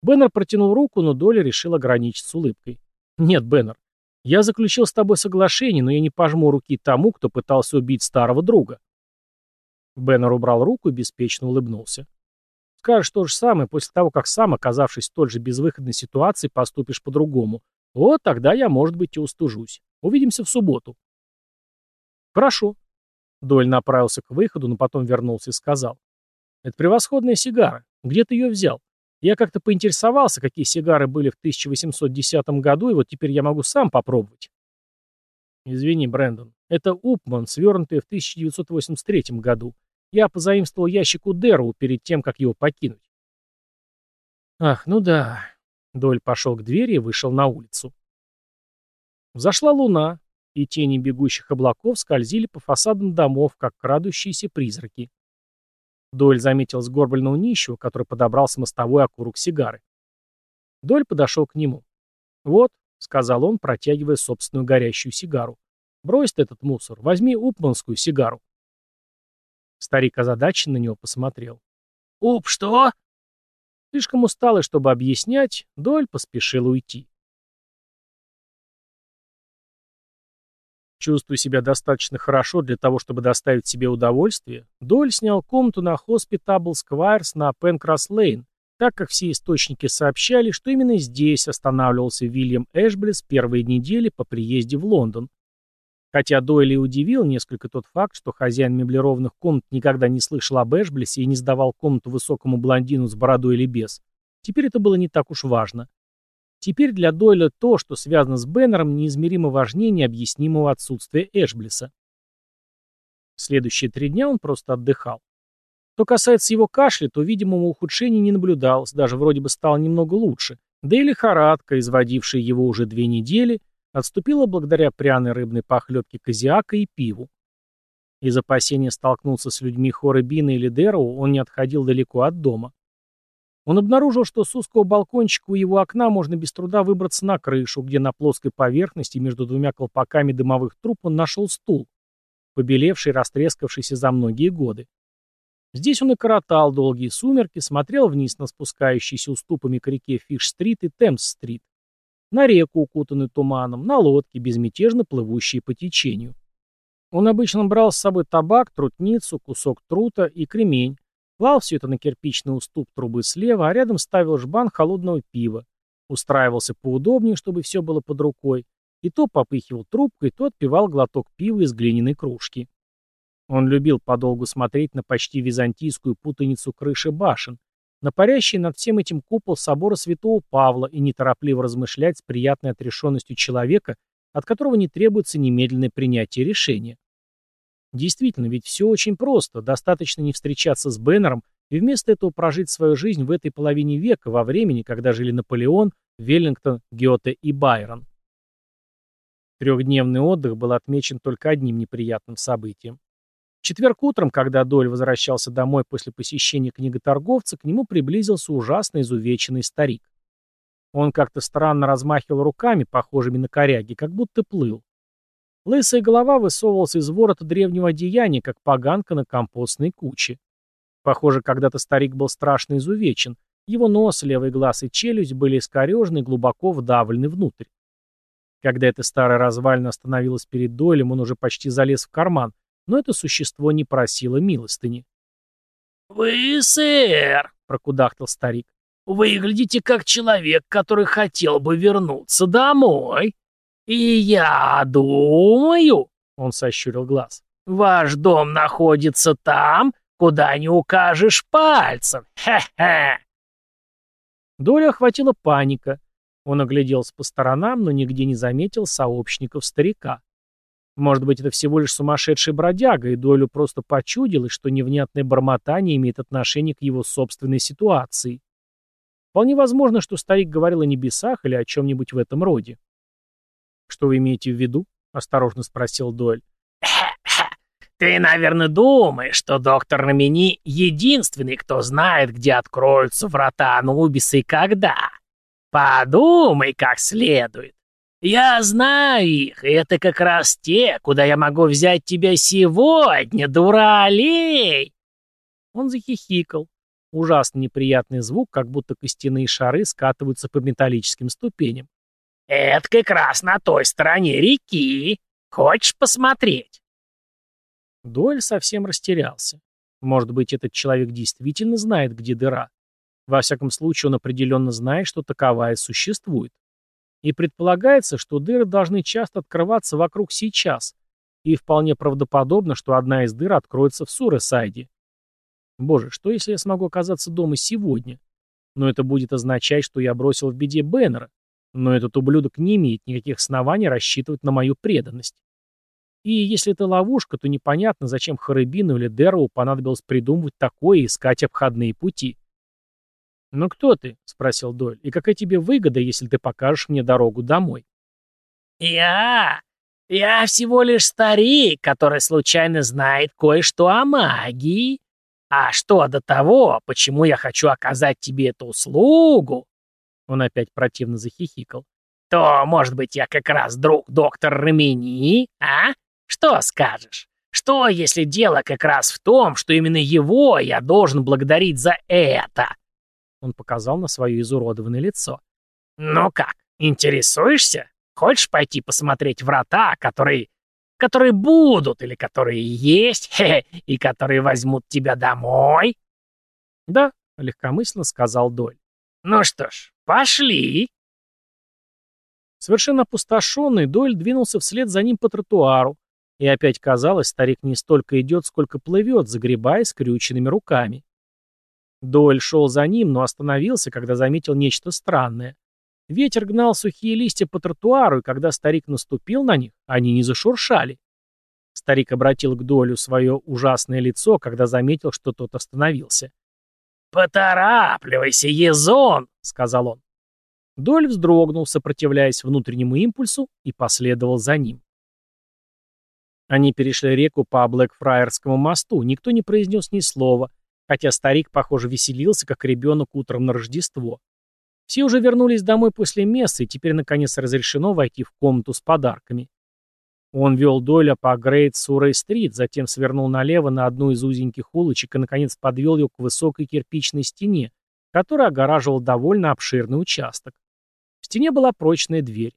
Беннер протянул руку, но Доля решил ограничиться улыбкой. «Нет, Беннер, я заключил с тобой соглашение, но я не пожму руки тому, кто пытался убить старого друга». Беннер убрал руку и беспечно улыбнулся. «Скажешь то же самое после того, как сам, оказавшись в столь же безвыходной ситуации, поступишь по-другому. Вот тогда я, может быть, и устужусь. Увидимся в субботу». «Хорошо». Доль направился к выходу, но потом вернулся и сказал. «Это превосходная сигара. Где ты ее взял? Я как-то поинтересовался, какие сигары были в 1810 году, и вот теперь я могу сам попробовать». «Извини, Брэндон. Это Упман, свернутый в 1983 году. Я позаимствовал ящик у Дэрроу перед тем, как его покинуть». «Ах, ну да». Доль пошел к двери и вышел на улицу. Взошла луна, и тени бегущих облаков скользили по фасадам домов, как крадущиеся призраки. Доль заметил сгорбленного нищего, который подобрал с мостовой окурок сигары. Доль подошел к нему. «Вот», — сказал он, протягивая собственную горящую сигару. «Брось ты этот мусор, возьми упманскую сигару». Старик озадаченно на него посмотрел. «Уп, что?» Слишком усталый, чтобы объяснять, Доль поспешил уйти. Чувствуя себя достаточно хорошо для того, чтобы доставить себе удовольствие, Доль снял комнату на Hospitable Squires на Пенкрас-Лейн, так как все источники сообщали, что именно здесь останавливался Вильям Эшблис первые недели по приезде в Лондон. Хотя Дойли удивил несколько тот факт, что хозяин меблированных комнат никогда не слышал об Эшблисе и не сдавал комнату высокому блондину с бородой или без, теперь это было не так уж важно. Теперь для Дойля то, что связано с Беннером, неизмеримо важнее необъяснимого отсутствия Эшблиса. Следующие три дня он просто отдыхал. Что касается его кашля, то видимого ухудшения не наблюдалось, даже вроде бы стало немного лучше. Да и лихорадка, изводившая его уже две недели, отступила благодаря пряной рыбной похлебке козиака и пиву. Из опасения столкнуться с людьми Хоры Бина или Дэрроу он не отходил далеко от дома. Он обнаружил, что с узкого балкончика у его окна можно без труда выбраться на крышу, где на плоской поверхности между двумя колпаками дымовых труб он нашел стул, побелевший, растрескавшийся за многие годы. Здесь он и коротал долгие сумерки, смотрел вниз на спускающиеся уступами к реке Фиш-стрит и Темс-стрит, на реку, укутанную туманом, на лодки, безмятежно плывущие по течению. Он обычно брал с собой табак, трутницу, кусок трута и кремень, Клал все это на кирпичный уступ трубы слева, а рядом ставил жбан холодного пива. Устраивался поудобнее, чтобы все было под рукой, и то попыхивал трубкой, то отпивал глоток пива из глиняной кружки. Он любил подолгу смотреть на почти византийскую путаницу крыши башен, на парящий над всем этим купол собора святого Павла и неторопливо размышлять с приятной отрешенностью человека, от которого не требуется немедленное принятие решения. Действительно, ведь все очень просто. Достаточно не встречаться с Беннером и вместо этого прожить свою жизнь в этой половине века, во времени, когда жили Наполеон, Веллингтон, Гёте и Байрон. Трехдневный отдых был отмечен только одним неприятным событием. В четверг утром, когда Доль возвращался домой после посещения книготорговца, к нему приблизился ужасно изувеченный старик. Он как-то странно размахивал руками, похожими на коряги, как будто плыл. Лысая голова высовывалась из ворота древнего одеяния, как поганка на компостной куче. Похоже, когда-то старик был страшно изувечен. Его нос, левый глаз и челюсть были искорежены и глубоко вдавлены внутрь. Когда эта старая развалина остановилась перед Дойлем, он уже почти залез в карман, но это существо не просило милостыни. «Вы, сэр!» — прокудахтал старик. «Выглядите как человек, который хотел бы вернуться домой!» «И я думаю...» — он сощурил глаз. «Ваш дом находится там, куда не укажешь пальцем. Хе-хе!» Доля охватила паника. Он огляделся по сторонам, но нигде не заметил сообщников старика. Может быть, это всего лишь сумасшедший бродяга, и Долю просто почудилось, что невнятное бормотание имеет отношение к его собственной ситуации. Вполне возможно, что старик говорил о небесах или о чем-нибудь в этом роде. «Что вы имеете в виду?» — осторожно спросил Дойль. Ты, наверное, думаешь, что доктор Рамини единственный, кто знает, где откроются врата Анубиса и когда. Подумай как следует. Я знаю их, и это как раз те, куда я могу взять тебя сегодня, дуралей!» Он захихикал. Ужасно неприятный звук, как будто костяные шары скатываются по металлическим ступеням. «Это как раз на той стороне реки. Хочешь посмотреть?» Дойль совсем растерялся. Может быть, этот человек действительно знает, где дыра. Во всяком случае, он определенно знает, что таковая существует. И предполагается, что дыры должны часто открываться вокруг сейчас, и вполне правдоподобно, что одна из дыр откроется в Суресайде. Боже, что если я смогу оказаться дома сегодня? Но это будет означать, что я бросил в беде Беннера. Но этот ублюдок не имеет никаких оснований рассчитывать на мою преданность. И если это ловушка, то непонятно, зачем Харыбину или Дерову понадобилось придумывать такое и искать обходные пути. «Ну кто ты?» — спросил Дойль. «И какая тебе выгода, если ты покажешь мне дорогу домой?» «Я? Я всего лишь старик, который случайно знает кое-что о магии. А что до того, почему я хочу оказать тебе эту услугу?» Он опять противно захихикал. «То, может быть, я как раз друг доктор Ремени, а? Что скажешь? Что, если дело как раз в том, что именно его я должен благодарить за это?» Он показал на свое изуродованное лицо. «Ну как, интересуешься? Хочешь пойти посмотреть врата, которые... которые будут или которые есть, хе, -хе и которые возьмут тебя домой?» «Да», — легкомысленно сказал Доль. «Ну что ж, пошли!» Совершенно опустошенный, Дойль двинулся вслед за ним по тротуару, и опять казалось, старик не столько идет, сколько плывет, загребая скрюченными руками. Дойль шел за ним, но остановился, когда заметил нечто странное. Ветер гнал сухие листья по тротуару, и когда старик наступил на них, они не зашуршали. Старик обратил к Долю свое ужасное лицо, когда заметил, что тот остановился. «Поторапливайся, Езон!» — сказал он. Доль вздрогнул, сопротивляясь внутреннему импульсу, и последовал за ним. Они перешли реку по Блэкфраерскому мосту, никто не произнес ни слова, хотя старик, похоже, веселился, как ребенок утром на Рождество. Все уже вернулись домой после мессы, и теперь, наконец, разрешено войти в комнату с подарками. Он вел Дойля по Грейт Суррей-стрит, затем свернул налево на одну из узеньких улочек и, наконец, подвел ее к высокой кирпичной стене, которая огораживала довольно обширный участок. В стене была прочная дверь.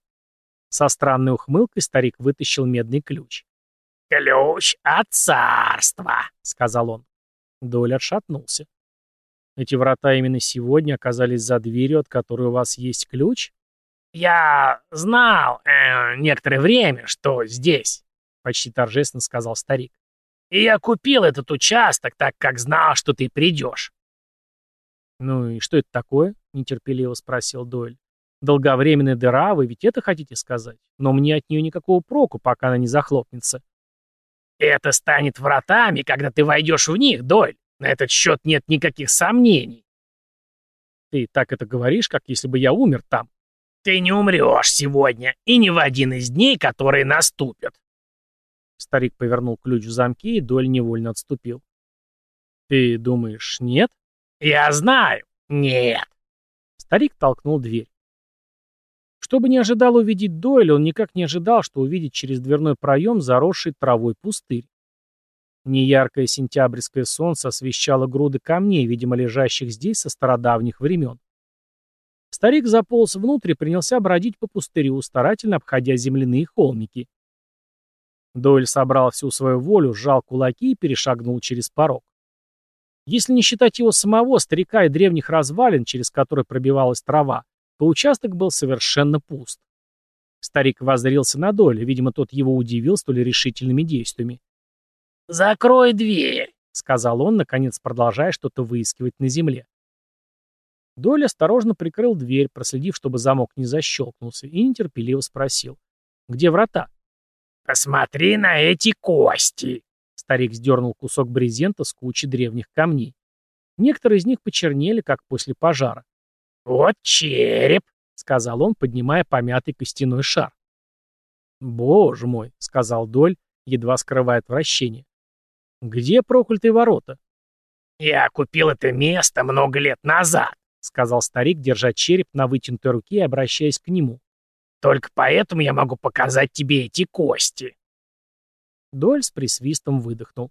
Со странной ухмылкой старик вытащил медный ключ. «Ключ от царства», — сказал он. Доля отшатнулся. Эти врата именно сегодня оказались за дверью, от которой у вас есть ключ? Я знал э, некоторое время, что здесь, почти торжественно сказал старик. И я купил этот участок, так как знал, что ты придешь. Ну и что это такое? нетерпеливо спросил Дойль. Долговременная дыра, вы ведь это хотите сказать? Но мне от нее никакого проку, пока она не захлопнется. Это станет вратами, когда ты войдешь в них, Дойль. На этот счет нет никаких сомнений. Ты так это говоришь, как если бы я умер там. Ты не умрешь сегодня, и не в один из дней, которые наступят. Старик повернул ключ в замке, и Доль невольно отступил. Ты думаешь, нет? Я знаю, нет. Старик толкнул дверь. Чтобы не ожидал увидеть Дойля, он никак не ожидал, что увидит через дверной проем заросший травой пустырь. Неяркое сентябрьское солнце освещало груды камней, видимо, лежащих здесь со стародавних времен. Старик заполз внутрь и принялся бродить по пустырю, старательно обходя земляные холмики. Дойль собрал всю свою волю, сжал кулаки и перешагнул через порог. Если не считать его самого, старика и древних развалин, через которые пробивалась трава, то участок был совершенно пуст. Старик воззрился на Дойля, видимо, тот его удивил столь решительными действиями. «Закрой дверь», — сказал он, наконец продолжая что-то выискивать на земле. Доля осторожно прикрыл дверь, проследив, чтобы замок не защелкнулся, и нетерпеливо спросил. «Где врата?» «Посмотри на эти кости!» Старик сдернул кусок брезента с кучи древних камней. Некоторые из них почернели, как после пожара. «Вот череп», — сказал он, поднимая помятый костяной шар. «Боже мой», — сказал Доль, едва скрывая отвращение. Где проклятые ворота? «Я купил это место много лет назад», — сказал старик, держа череп на вытянутой руке и обращаясь к нему. «Только поэтому я могу показать тебе эти кости». Доль с присвистом выдохнул.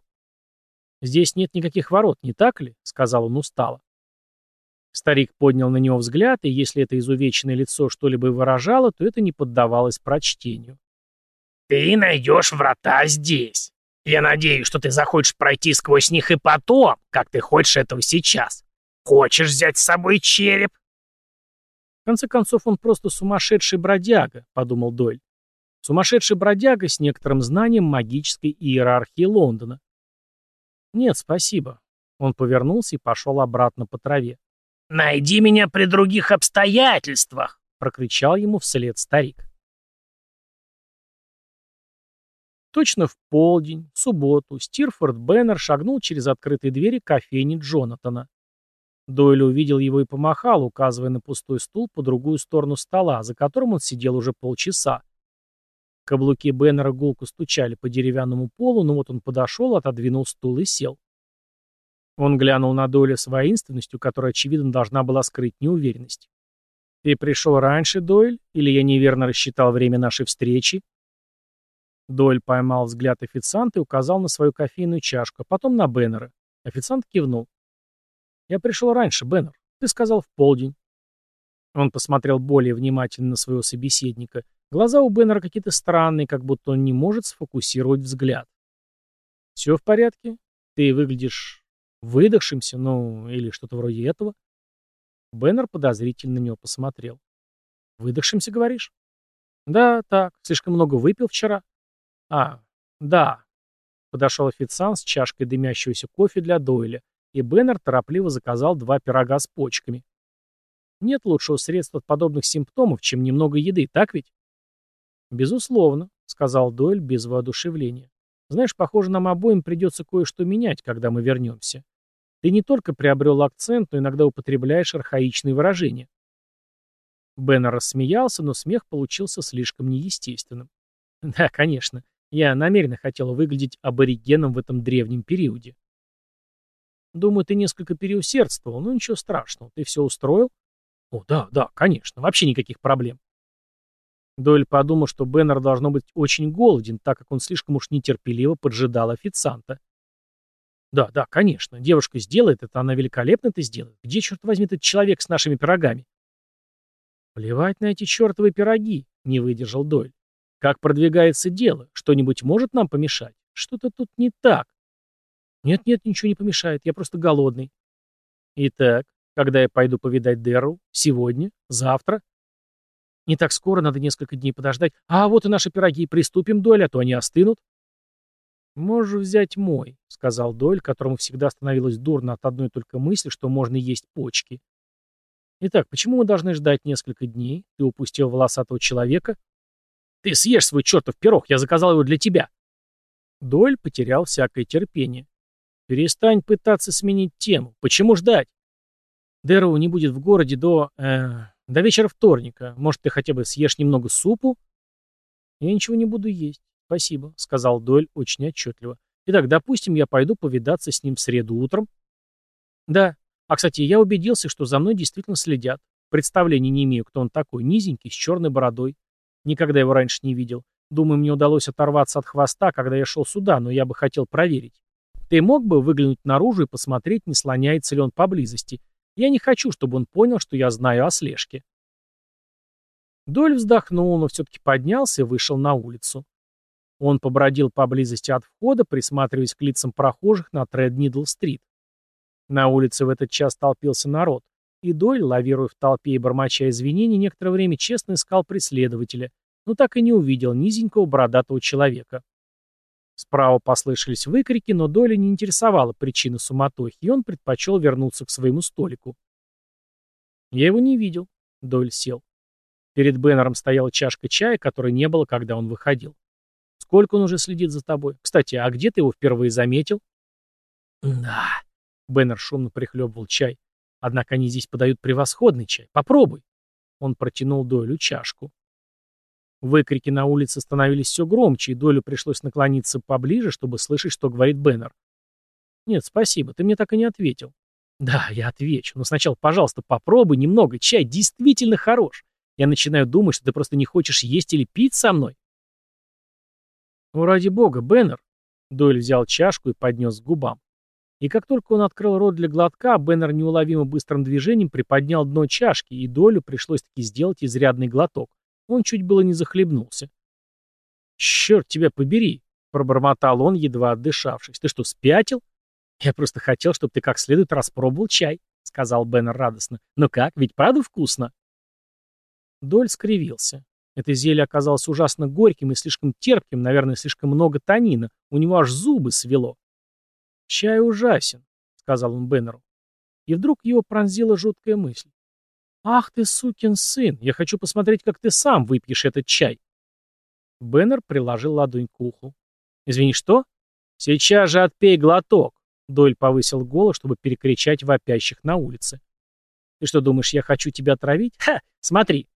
«Здесь нет никаких ворот, не так ли?» — сказал он устало. Старик поднял на него взгляд, и если это изувеченное лицо что-либо выражало, то это не поддавалось прочтению. «Ты найдешь врата здесь. Я надеюсь, что ты захочешь пройти сквозь них и потом, как ты хочешь этого сейчас. Хочешь взять с собой череп?» В конце концов, он просто сумасшедший бродяга, подумал Дойль. Сумасшедший бродяга с некоторым знанием магической иерархии Лондона. Нет, спасибо. Он повернулся и пошел обратно по траве. «Найди меня при других обстоятельствах!» — прокричал ему вслед старик. Точно в полдень, в субботу, Стирфорд Беннер шагнул через открытые двери кофейни Джонатана. Дойль увидел его и помахал, указывая на пустой стул по другую сторону стола, за которым он сидел уже полчаса. Каблуки Беннера гулко стучали по деревянному полу, но вот он подошел, отодвинул стул и сел. Он глянул на Дойля с воинственностью, которая, очевидно, должна была скрыть неуверенность. «Ты пришел раньше, Дойль? Или я неверно рассчитал время нашей встречи?» Дойль поймал взгляд официанта и указал на свою кофейную чашку, а потом на Беннера. Официант кивнул. «Я пришел раньше, Беннер. Ты сказал в полдень». Он посмотрел более внимательно на своего собеседника. Глаза у Беннера какие-то странные, как будто он не может сфокусировать взгляд. «Все в порядке? Ты выглядишь выдохшимся, ну, или что-то вроде этого?» Беннер подозрительно на него посмотрел. «Выдохшимся, говоришь?» «Да, так. Слишком много выпил вчера». «А, да». Подошел официант с чашкой дымящегося кофе для Дойля, и Беннер торопливо заказал два пирога с почками. Нет лучшего средства от подобных симптомов, чем немного еды, так ведь? Безусловно, сказал Дойль без воодушевления. Знаешь, похоже, нам обоим придется кое-что менять, когда мы вернемся. Ты не только приобрел акцент, но иногда употребляешь архаичные выражения. Беннер рассмеялся, но смех получился слишком неестественным. Да, конечно. Я намеренно хотел выглядеть аборигеном в этом древнем периоде. Думаю, ты несколько переусердствовал, но ничего страшного. Ты все устроил? О, да, да, конечно, вообще никаких проблем. Дойль подумал, что Беннер должно быть очень голоден, так как он слишком уж нетерпеливо поджидал официанта. Да, да, конечно, девушка сделает это, она великолепно это сделает. Где, черт возьми, этот человек с нашими пирогами? Плевать на эти чертовы пироги, не выдержал Дойль. Как продвигается дело? Что-нибудь может нам помешать? Что-то тут не так. Нет-нет, ничего не помешает, я просто голодный. Итак, когда я пойду повидать Дерру? Сегодня? Завтра? Не так скоро, надо несколько дней подождать. А вот и наши пироги, приступим, Дойль, а то они остынут. «Можешь взять мой», — сказал Дойль, которому всегда становилось дурно от одной только мысли, что можно есть почки. «Итак, почему мы должны ждать несколько дней? Ты упустил волосатого человека?» «Ты съешь свой чертов пирог, я заказал его для тебя». Доль потерял всякое терпение. «Перестань пытаться сменить тему. Почему ждать?» «Дэроу не будет в городе до... Э, до вечера вторника. Может, ты хотя бы съешь немного супу?» «Я ничего не буду есть. Спасибо», — сказал Дойль очень отчетливо. «Итак, допустим, я пойду повидаться с ним в среду утром». «Да. А, кстати, я убедился, что за мной действительно следят. Представления не имею, кто он такой. Низенький, с черной бородой. Никогда его раньше не видел. Думаю, мне удалось оторваться от хвоста, когда я шел сюда, но я бы хотел проверить. Ты мог бы выглянуть наружу и посмотреть, не слоняется ли он поблизости? Я не хочу, чтобы он понял, что я знаю о слежке. Доль вздохнул, но все-таки поднялся и вышел на улицу. Он побродил поблизости от входа, присматриваясь к лицам прохожих на Треднидл-стрит. На улице в этот час толпился народ и Доль, лавируя в толпе и бормоча извинений, некоторое время честно искал преследователя, но так и не увидел низенького бородатого человека. Справа послышались выкрики, но Доля не интересовала причина суматохи, и он предпочел вернуться к своему столику. «Я его не видел», — Доль сел. Перед Беннером стояла чашка чая, которой не было, когда он выходил. «Сколько он уже следит за тобой? Кстати, а где ты его впервые заметил?» «Да», — Беннер шумно прихлебывал чай. Однако они здесь подают превосходный чай. Попробуй. Он протянул Дойлю чашку. Выкрики на улице становились все громче, и Дойлю пришлось наклониться поближе, чтобы слышать, что говорит Беннер. Нет, спасибо, ты мне так и не ответил. Да, я отвечу, но сначала, пожалуйста, попробуй немного, чай действительно хорош. Я начинаю думать, что ты просто не хочешь есть или пить со мной. Ну, ради бога, Беннер. Дойль взял чашку и поднес к губам. И как только он открыл рот для глотка, Беннер неуловимо быстрым движением приподнял дно чашки, и Долю пришлось таки сделать изрядный глоток. Он чуть было не захлебнулся. «Черт тебя побери!» — пробормотал он, едва отдышавшись. «Ты что, спятил?» «Я просто хотел, чтобы ты как следует распробовал чай», — сказал Беннер радостно. «Ну как, ведь правда вкусно?» Доль скривился. Это зелье оказалось ужасно горьким и слишком терпким, наверное, слишком много танина. У него аж зубы свело. «Чай ужасен», — сказал он Беннеру. И вдруг его пронзила жуткая мысль. «Ах ты, сукин сын! Я хочу посмотреть, как ты сам выпьешь этот чай!» Беннер приложил ладонь к уху. «Извини, что?» «Сейчас же отпей глоток!» Дойль повысил голос, чтобы перекричать вопящих на улице. «Ты что, думаешь, я хочу тебя отравить? Ха! Смотри!»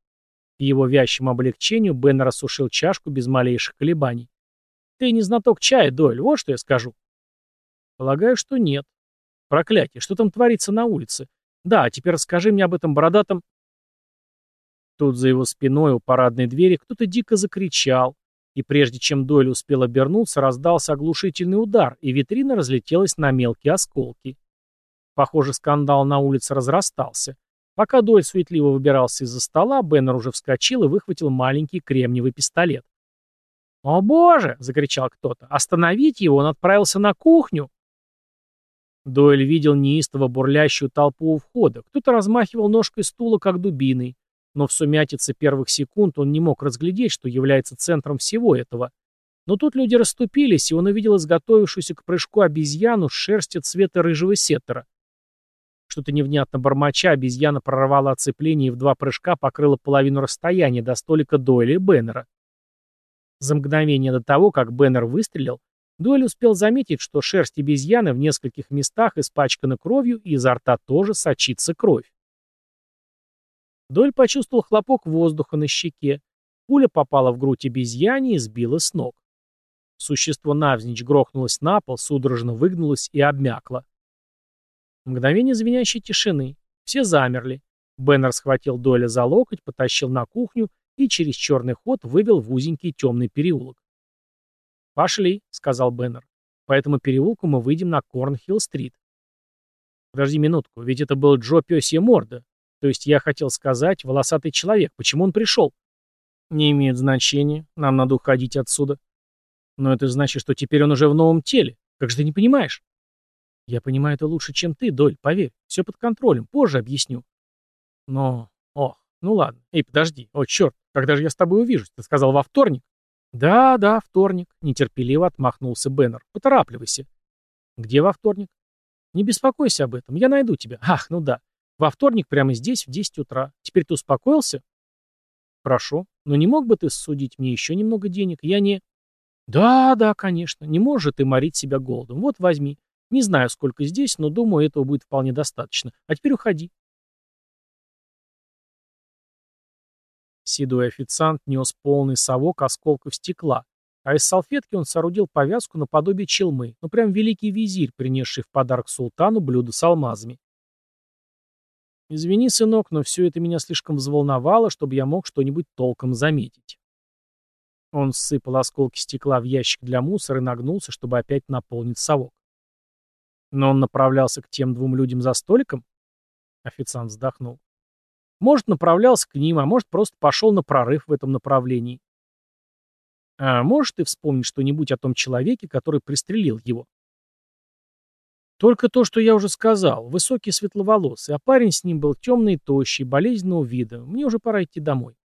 К его вящему облегчению Беннер осушил чашку без малейших колебаний. «Ты не знаток чая, Дойль, вот что я скажу». «Полагаю, что нет. Проклятие, что там творится на улице? Да, а теперь расскажи мне об этом бородатом...» Тут за его спиной у парадной двери кто-то дико закричал, и прежде чем Дойль успел обернуться, раздался оглушительный удар, и витрина разлетелась на мелкие осколки. Похоже, скандал на улице разрастался. Пока Доль суетливо выбирался из-за стола, Беннер уже вскочил и выхватил маленький кремниевый пистолет. «О боже!» — закричал кто-то. «Остановить его! Он отправился на кухню!» Дойль видел неистово бурлящую толпу у входа. Кто-то размахивал ножкой стула, как дубиной. Но в сумятице первых секунд он не мог разглядеть, что является центром всего этого. Но тут люди расступились, и он увидел изготовившуюся к прыжку обезьяну с шерстью цвета рыжего сеттера. Что-то невнятно бормоча, обезьяна прорвала оцепление и в два прыжка покрыла половину расстояния до столика Дойля и Беннера. За мгновение до того, как Беннер выстрелил, Дойль успел заметить, что шерсть обезьяны в нескольких местах испачкана кровью и изо рта тоже сочится кровь. Доль почувствовал хлопок воздуха на щеке. Пуля попала в грудь обезьяне и сбила с ног. Существо навзничь грохнулось на пол, судорожно выгнулось и обмякло. Мгновение звенящей тишины. Все замерли. Беннер схватил Дойля за локоть, потащил на кухню и через черный ход вывел в узенький темный переулок. «Пошли», — сказал Беннер. «По этому переулку мы выйдем на Корнхилл-стрит». «Подожди минутку, ведь это был Джо Пёсья Морда. То есть я хотел сказать, волосатый человек. Почему он пришел?» «Не имеет значения. Нам надо уходить отсюда». «Но это значит, что теперь он уже в новом теле. Как же ты не понимаешь?» Я понимаю это лучше, чем ты, Доль, поверь. Все под контролем, позже объясню. Но... Ох, ну ладно. Эй, подожди. О, черт, когда же я с тобой увижусь? Ты сказал во вторник? Да, да, вторник. Нетерпеливо отмахнулся Беннер. Поторапливайся. Где во вторник? Не беспокойся об этом, я найду тебя. Ах, ну да. Во вторник прямо здесь в 10 утра. Теперь ты успокоился? Хорошо. Но не мог бы ты судить мне еще немного денег? Я не... Да, да, конечно. Не можешь ты морить себя голодом. Вот возьми. Не знаю, сколько здесь, но думаю, этого будет вполне достаточно. А теперь уходи. Седой официант нес полный совок осколков стекла, а из салфетки он соорудил повязку наподобие челмы, ну прям великий визирь, принесший в подарок султану блюдо с алмазами. Извини, сынок, но все это меня слишком взволновало, чтобы я мог что-нибудь толком заметить. Он сыпал осколки стекла в ящик для мусора и нагнулся, чтобы опять наполнить совок. Но он направлялся к тем двум людям за столиком? Официант вздохнул. Может, направлялся к ним, а может, просто пошел на прорыв в этом направлении. А можешь ты вспомнить что-нибудь о том человеке, который пристрелил его? Только то, что я уже сказал. Высокий светловолосый, а парень с ним был темный и тощий, болезненного вида. Мне уже пора идти домой.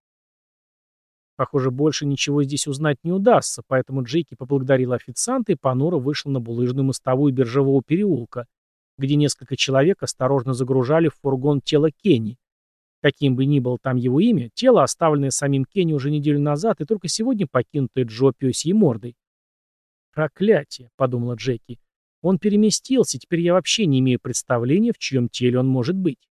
Похоже, больше ничего здесь узнать не удастся, поэтому Джейки поблагодарил официанта и понуро вышел на булыжную мостовую биржевого переулка, где несколько человек осторожно загружали в фургон тело Кенни. Каким бы ни было там его имя, тело, оставленное самим Кенни уже неделю назад и только сегодня покинутое Джо пёсьей мордой. «Проклятие», — подумала Джеки. «Он переместился, теперь я вообще не имею представления, в чьем теле он может быть».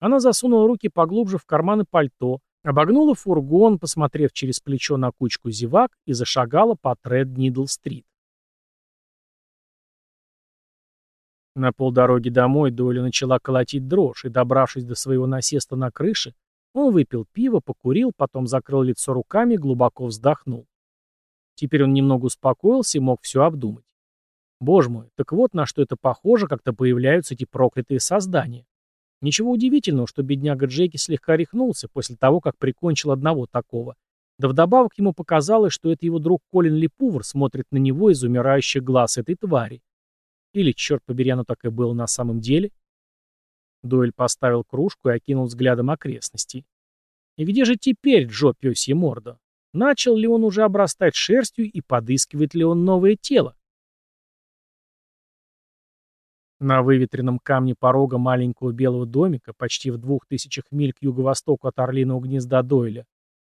Она засунула руки поглубже в карманы пальто, Обогнула фургон, посмотрев через плечо на кучку зевак, и зашагала по Тред-Нидл-стрит. На полдороги домой Доля начала колотить дрожь, и, добравшись до своего насеста на крыше, он выпил пиво, покурил, потом закрыл лицо руками и глубоко вздохнул. Теперь он немного успокоился и мог все обдумать. Боже мой, так вот на что это похоже, как-то появляются эти проклятые создания. Ничего удивительного, что бедняга Джеки слегка рехнулся после того, как прикончил одного такого. Да вдобавок ему показалось, что это его друг Колин Липувр смотрит на него из умирающих глаз этой твари. Или, черт побери, оно так и было на самом деле? Дойль поставил кружку и окинул взглядом окрестности. И где же теперь Джо пёсье морда? Начал ли он уже обрастать шерстью и подыскивает ли он новое тело? На выветренном камне порога маленького белого домика, почти в двух тысячах миль к юго-востоку от орлиного гнезда Дойля,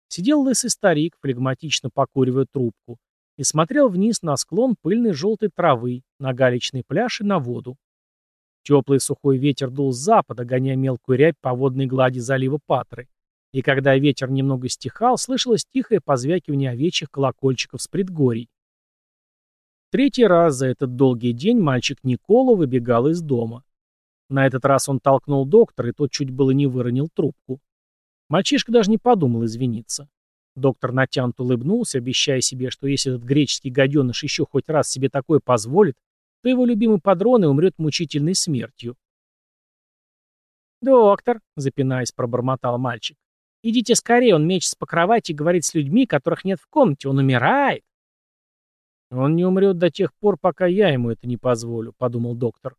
сидел лысый старик, флегматично покуривая трубку, и смотрел вниз на склон пыльной желтой травы, на галечный пляж и на воду. Теплый сухой ветер дул с запада, гоняя мелкую рябь по водной глади залива Патры. И когда ветер немного стихал, слышалось тихое позвякивание овечьих колокольчиков с предгорий. Третий раз за этот долгий день мальчик Никола выбегал из дома. На этот раз он толкнул доктора, и тот чуть было не выронил трубку. Мальчишка даже не подумал извиниться. Доктор натянут улыбнулся, обещая себе, что если этот греческий гаденыш еще хоть раз себе такое позволит, то его любимый падрон и умрет мучительной смертью. «Доктор», — запинаясь, пробормотал мальчик, — «идите скорее, он мечется по кровати и говорит с людьми, которых нет в комнате, он умирает». «Он не умрет до тех пор, пока я ему это не позволю», — подумал доктор.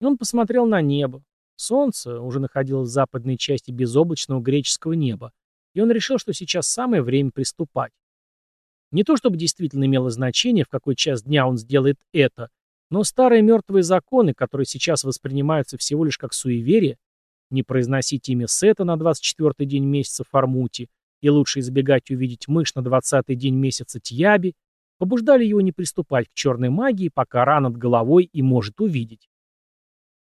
Он посмотрел на небо. Солнце уже находилось в западной части безоблачного греческого неба, и он решил, что сейчас самое время приступать. Не то чтобы действительно имело значение, в какой час дня он сделает это, но старые мертвые законы, которые сейчас воспринимаются всего лишь как суеверие, не произносить имя Сета на 24-й день месяца Фармути и лучше избегать увидеть мышь на 20-й день месяца Тьяби, побуждали его не приступать к черной магии, пока ран над головой и может увидеть.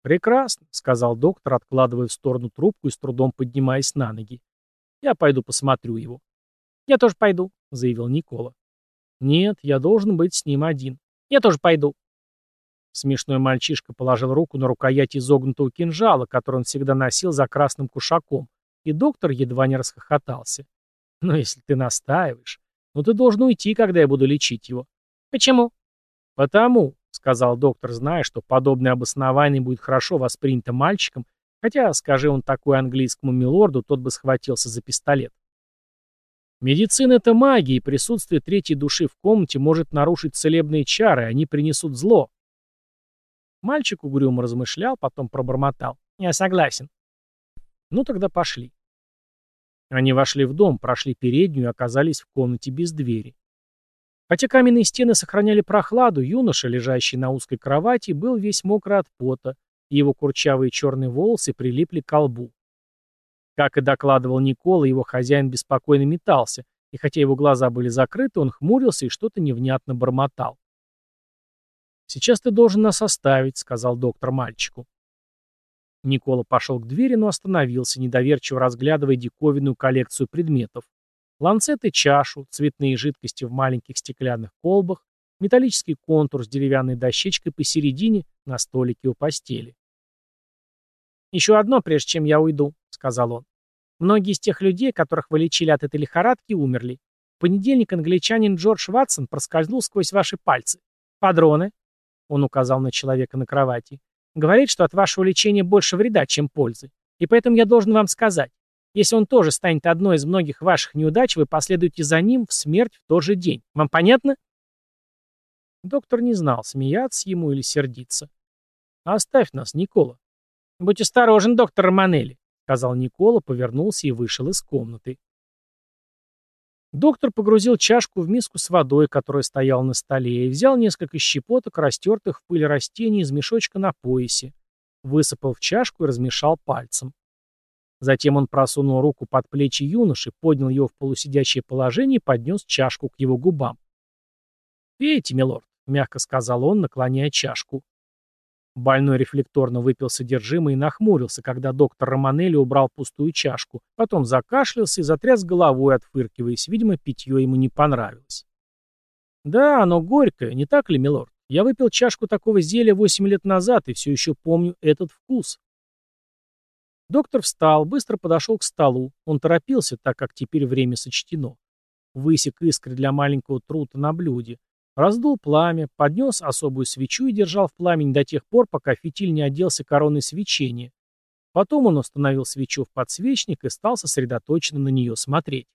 «Прекрасно», — сказал доктор, откладывая в сторону трубку и с трудом поднимаясь на ноги. «Я пойду посмотрю его». «Я тоже пойду», — заявил Никола. «Нет, я должен быть с ним один». «Я тоже пойду». Смешной мальчишка положил руку на рукоять изогнутого кинжала, который он всегда носил за красным кушаком, и доктор едва не расхохотался. «Но если ты настаиваешь, ну ты должен уйти, когда я буду лечить его». «Почему?» «Потому», — сказал доктор, зная, что подобное обоснование будет хорошо воспринято мальчиком, хотя, скажи он такой английскому милорду, тот бы схватился за пистолет. Медицина — это магия, и присутствие третьей души в комнате может нарушить целебные чары, они принесут зло. Мальчик угрюмо размышлял, потом пробормотал. «Я согласен». «Ну тогда пошли». Они вошли в дом, прошли переднюю и оказались в комнате без двери. Хотя каменные стены сохраняли прохладу, юноша, лежащий на узкой кровати, был весь мокрый от пота, и его курчавые черные волосы прилипли к колбу. Как и докладывал Никола, его хозяин беспокойно метался, и хотя его глаза были закрыты, он хмурился и что-то невнятно бормотал. «Сейчас ты должен нас оставить», — сказал доктор мальчику. Никола пошел к двери, но остановился, недоверчиво разглядывая диковинную коллекцию предметов. Ланцеты чашу, цветные жидкости в маленьких стеклянных колбах, металлический контур с деревянной дощечкой посередине на столике у постели. «Еще одно, прежде чем я уйду», — сказал он. «Многие из тех людей, которых вы лечили от этой лихорадки, умерли. В понедельник англичанин Джордж Ватсон проскользнул сквозь ваши пальцы. Падроны, он указал на человека на кровати, говорит, что от вашего лечения больше вреда, чем пользы. И поэтому я должен вам сказать, если он тоже станет одной из многих ваших неудач, вы последуете за ним в смерть в тот же день. Вам понятно? Доктор не знал, смеяться ему или сердиться. «Оставь нас, Никола». «Будь осторожен, доктор Романелли», — сказал Никола, повернулся и вышел из комнаты. Доктор погрузил чашку в миску с водой, которая стояла на столе, и взял несколько щепоток, растертых в пыль растений из мешочка на поясе, высыпал в чашку и размешал пальцем. Затем он просунул руку под плечи юноши, поднял его в полусидящее положение и поднес чашку к его губам. «Пейте, милорд», — мягко сказал он, наклоняя чашку. Больной рефлекторно выпил содержимое и нахмурился, когда доктор Романелли убрал пустую чашку, потом закашлялся и затряс головой, отфыркиваясь. Видимо, питье ему не понравилось. «Да, оно горькое, не так ли, милорд? Я выпил чашку такого зелья восемь лет назад и все еще помню этот вкус. Доктор встал, быстро подошел к столу. Он торопился, так как теперь время сочтено. Высек искры для маленького трута на блюде. Раздул пламя, поднес особую свечу и держал в пламени до тех пор, пока фитиль не оделся короной свечения. Потом он установил свечу в подсвечник и стал сосредоточенно на нее смотреть.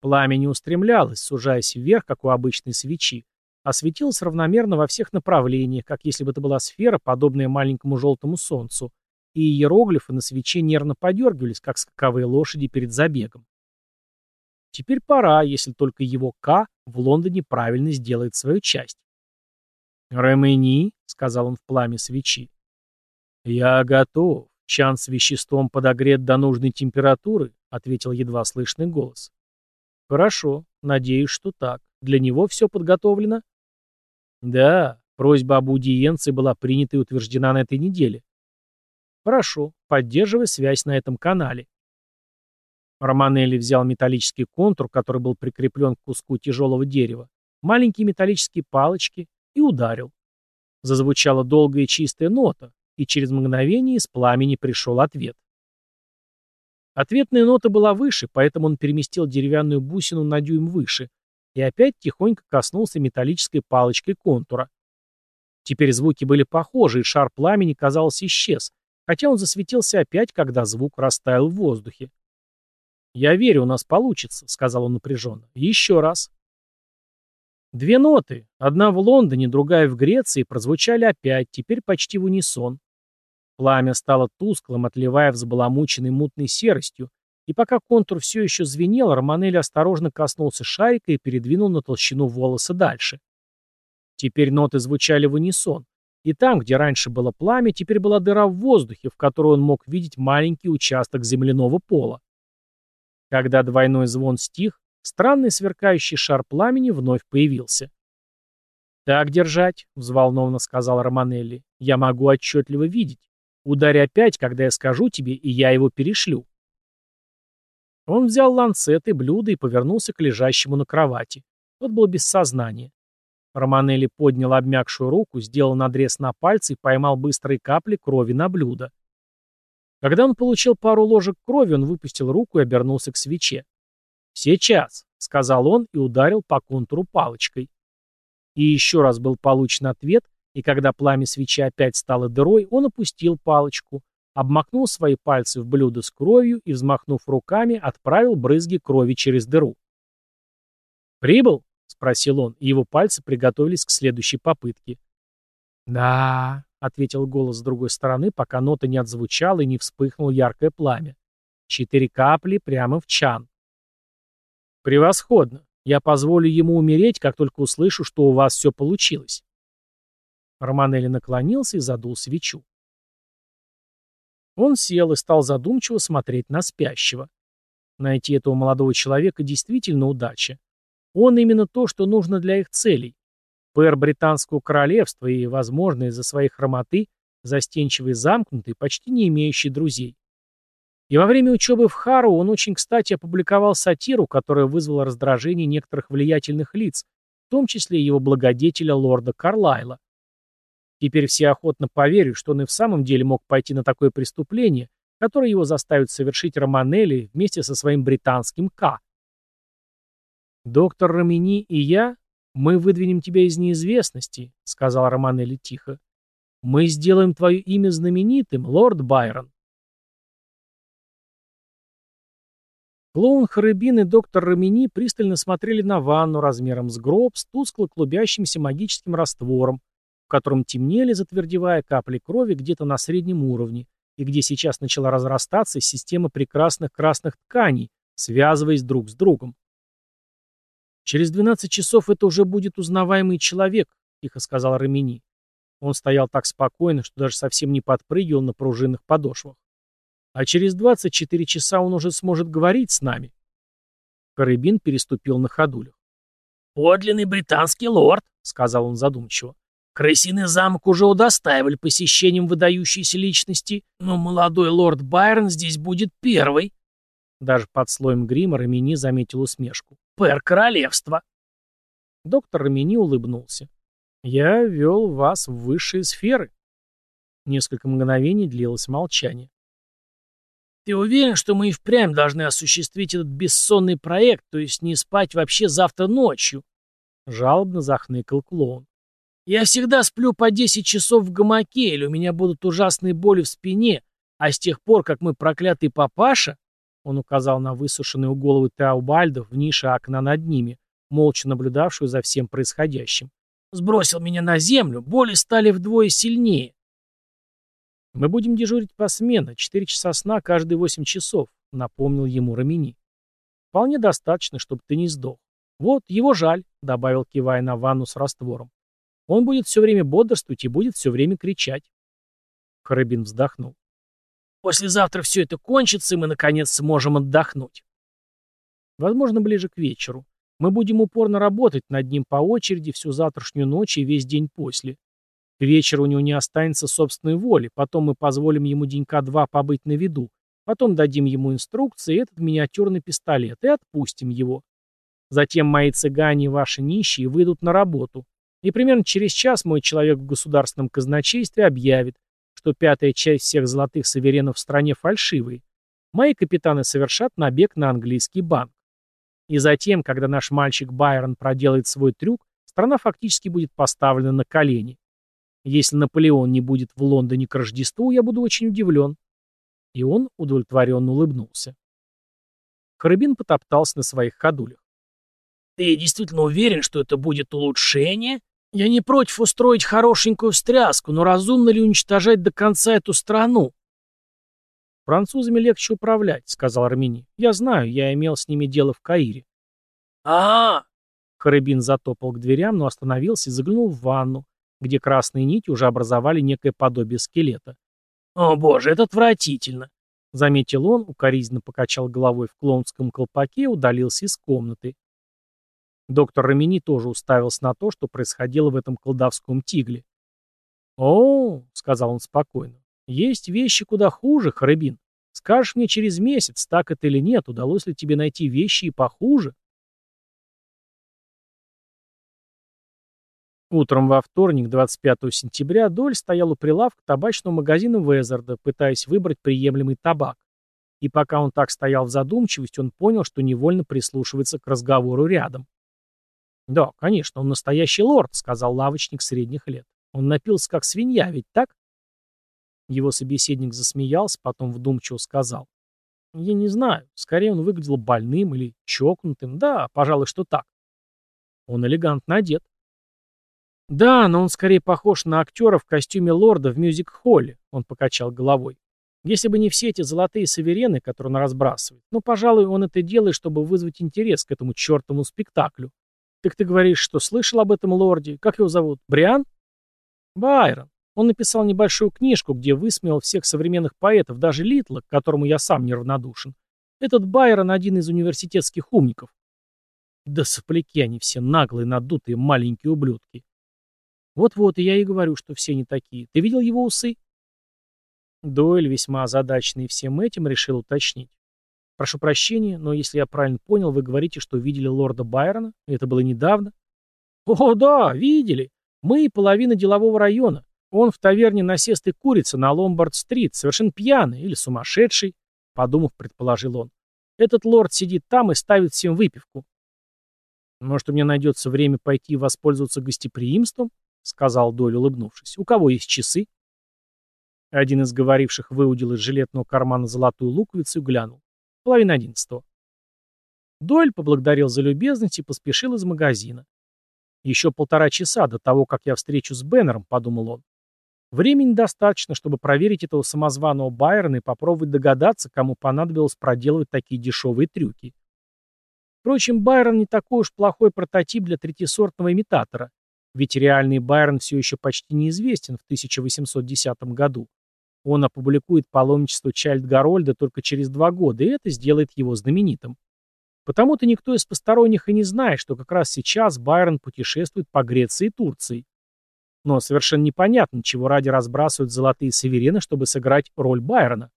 Пламя не устремлялось, сужаясь вверх, как у обычной свечи, а светилось равномерно во всех направлениях, как если бы это была сфера, подобная маленькому желтому солнцу, и иероглифы на свече нервно подергивались, как скаковые лошади перед забегом. Теперь пора, если только его К в Лондоне правильно сделает свою часть. «Ремени», — сказал он в пламя свечи. «Я готов. Чан с веществом подогрет до нужной температуры», — ответил едва слышный голос. «Хорошо. Надеюсь, что так. Для него все подготовлено?» «Да. Просьба об аудиенции была принята и утверждена на этой неделе. Хорошо, поддерживай связь на этом канале. Романелли взял металлический контур, который был прикреплен к куску тяжелого дерева, маленькие металлические палочки и ударил. Зазвучала долгая чистая нота, и через мгновение из пламени пришел ответ. Ответная нота была выше, поэтому он переместил деревянную бусину на дюйм выше и опять тихонько коснулся металлической палочкой контура. Теперь звуки были похожи, и шар пламени, казалось, исчез, хотя он засветился опять, когда звук растаял в воздухе. «Я верю, у нас получится», — сказал он напряженно. «Еще раз». Две ноты, одна в Лондоне, другая в Греции, прозвучали опять, теперь почти в унисон. Пламя стало тусклым, отливая взбаламученной мутной серостью, и пока контур все еще звенел, Романелли осторожно коснулся шарика и передвинул на толщину волоса дальше. Теперь ноты звучали в унисон, и там, где раньше было пламя, теперь была дыра в воздухе, в которую он мог видеть маленький участок земляного пола. Когда двойной звон стих, странный сверкающий шар пламени вновь появился. «Так держать», — взволнованно сказал Романелли. «Я могу отчетливо видеть. Ударь опять, когда я скажу тебе, и я его перешлю». Он взял ланцет и блюдо и повернулся к лежащему на кровати. Тот был без сознания. Романелли поднял обмякшую руку, сделал надрез на пальце и поймал быстрые капли крови на блюдо. Когда он получил пару ложек крови, он выпустил руку и обернулся к свече. «Сейчас», — сказал он и ударил по контуру палочкой. И еще раз был получен ответ, и когда пламя свечи опять стало дырой, он опустил палочку, обмакнул свои пальцы в блюдо с кровью и, взмахнув руками, отправил брызги крови через дыру. «Прибыл?» — спросил он, и его пальцы приготовились к следующей попытке. «Да», — ответил голос с другой стороны, пока нота не отзвучала и не вспыхнуло яркое пламя. «Четыре капли прямо в чан». «Превосходно. Я позволю ему умереть, как только услышу, что у вас все получилось». Романелли наклонился и задул свечу. Он сел и стал задумчиво смотреть на спящего. Найти этого молодого человека действительно удача. Он именно то, что нужно для их целей. Пэр британского королевства и, возможно, из-за своей хромоты, застенчивый замкнутый, почти не имеющий друзей. И во время учебы в Хару он очень кстати опубликовал сатиру, которая вызвала раздражение некоторых влиятельных лиц, в том числе его благодетеля лорда Карлайла. Теперь все охотно поверят, что он и в самом деле мог пойти на такое преступление, которое его заставит совершить Романелли вместе со своим британским К. «Доктор Рамини и я, мы выдвинем тебя из неизвестности», — сказал Романелли тихо. «Мы сделаем твое имя знаменитым, лорд Байрон». Клоун Харыбин и доктор Рамини пристально смотрели на ванну размером с гроб с тускло клубящимся магическим раствором, в котором темнели, затвердевая капли крови где-то на среднем уровне, и где сейчас начала разрастаться система прекрасных красных тканей, связываясь друг с другом. «Через двенадцать часов это уже будет узнаваемый человек», — тихо сказал Рамини. Он стоял так спокойно, что даже совсем не подпрыгивал на пружинных подошвах. «А через двадцать четыре часа он уже сможет говорить с нами». Карыбин переступил на ходулях. «Подлинный британский лорд», — сказал он задумчиво. «Крысиный замок уже удостаивали посещением выдающейся личности, но молодой лорд Байрон здесь будет первый». Даже под слоем грима Рамини заметил усмешку. Пэр королевства. Доктор Рамини улыбнулся. Я вел вас в высшие сферы. Несколько мгновений длилось молчание. Ты уверен, что мы и впрямь должны осуществить этот бессонный проект, то есть не спать вообще завтра ночью? Жалобно захныкал клоун. Я всегда сплю по 10 часов в гамаке, или у меня будут ужасные боли в спине, а с тех пор, как мы проклятый папаша, он указал на высушенную голову Теобальда в нише окна над ними, молча наблюдавшую за всем происходящим. Сбросил меня на землю, боли стали вдвое сильнее. «Мы будем дежурить посменно, четыре часа сна каждые восемь часов», — напомнил ему Рамини. «Вполне достаточно, чтобы ты не сдох. Вот, его жаль», — добавил, кивая на ванну с раствором. «Он будет все время бодрствовать и будет все время кричать». Харабин вздохнул. «Послезавтра все это кончится, и мы, наконец, сможем отдохнуть». Возможно, ближе к вечеру. Мы будем упорно работать над ним по очереди всю завтрашнюю ночь и весь день после. К вечеру у него не останется собственной воли, потом мы позволим ему денька два побыть на виду, потом дадим ему инструкции и этот миниатюрный пистолет и отпустим его. Затем мои цыгане и ваши нищие выйдут на работу, и примерно через час мой человек в государственном казначействе объявит, что пятая часть всех золотых суверенов в стране фальшивые. Мои капитаны совершат набег на английский банк. И затем, когда наш мальчик Байрон проделает свой трюк, страна фактически будет поставлена на колени. Если Наполеон не будет в Лондоне к Рождеству, я буду очень удивлен. И он удовлетворенно улыбнулся. Карабин потоптался на своих ходулях. «Ты действительно уверен, что это будет улучшение? Я не против устроить хорошенькую встряску, но разумно ли уничтожать до конца эту страну?» «Французами легче управлять», — сказал Армини. «Я знаю, я имел с ними дело в Каире». «А-а-а!» Карабин затопал к дверям, но остановился и заглянул в ванну, где красные нити уже образовали некое подобие скелета. «О боже, это отвратительно!» Заметил он, укоризненно покачал головой в клоунском колпаке и удалился из комнаты. Доктор Рамини тоже уставился на то, что происходило в этом колдовском тигле. «О, — сказал он спокойно, — есть вещи куда хуже, Харабин. Скажешь мне через месяц, так это или нет, удалось ли тебе найти вещи и похуже?» Утром во вторник, 25 сентября, Доль стоял у прилавка табачного магазина Везарда, пытаясь выбрать приемлемый табак. И пока он так стоял в задумчивости, он понял, что невольно прислушивается к разговору рядом. «Да, конечно, он настоящий лорд», — сказал лавочник средних лет. «Он напился как свинья, ведь так?» Его собеседник засмеялся, потом вдумчиво сказал. «Я не знаю. Скорее он выглядел больным или чокнутым. Да, пожалуй, что так. Он элегантно одет. «Да, но он скорее похож на актера в костюме лорда в мюзик-холле», — он покачал головой. «Если бы не все эти золотые суверены, которые он разбрасывает. Но, пожалуй, он это делает, чтобы вызвать интерес к этому чертовому спектаклю. Так ты говоришь, что слышал об этом лорде? Как его зовут? Бриан?» «Байрон. Он написал небольшую книжку, где высмеял всех современных поэтов, даже Литла, к которому я сам неравнодушен. Этот Байрон один из университетских умников». «Да сопляки они все наглые, надутые, маленькие ублюдки. Вот-вот, и я и говорю, что все не такие. Ты видел его усы? Дойль, весьма озадаченный всем этим, решил уточнить. Прошу прощения, но если я правильно понял, вы говорите, что видели лорда Байрона? Это было недавно? О, да, видели. Мы и половина делового района. Он в таверне насесты курица на Ломбард-стрит, совершенно пьяный или сумасшедший, подумав, предположил он. Этот лорд сидит там и ставит всем выпивку. Может, у меня найдется время пойти воспользоваться гостеприимством? — сказал Доль, улыбнувшись. «У кого есть часы?» Один из говоривших выудил из жилетного кармана золотую луковицу и глянул. Половина одиннадцатого. Дойль поблагодарил за любезность и поспешил из магазина. «Еще полтора часа до того, как я встречу с Беннером», — подумал он. «Времени достаточно, чтобы проверить этого самозваного Байрона и попробовать догадаться, кому понадобилось проделывать такие дешевые трюки». Впрочем, Байрон не такой уж плохой прототип для третьесортного имитатора. Ведь реальный Байрон все еще почти неизвестен в 1810 году. Он опубликует паломничество Чайльд-Гарольда только через два года, и это сделает его знаменитым. Потому-то никто из посторонних и не знает, что как раз сейчас Байрон путешествует по Греции и Турции. Но совершенно непонятно, чего ради разбрасывают золотые северены, чтобы сыграть роль Байрона.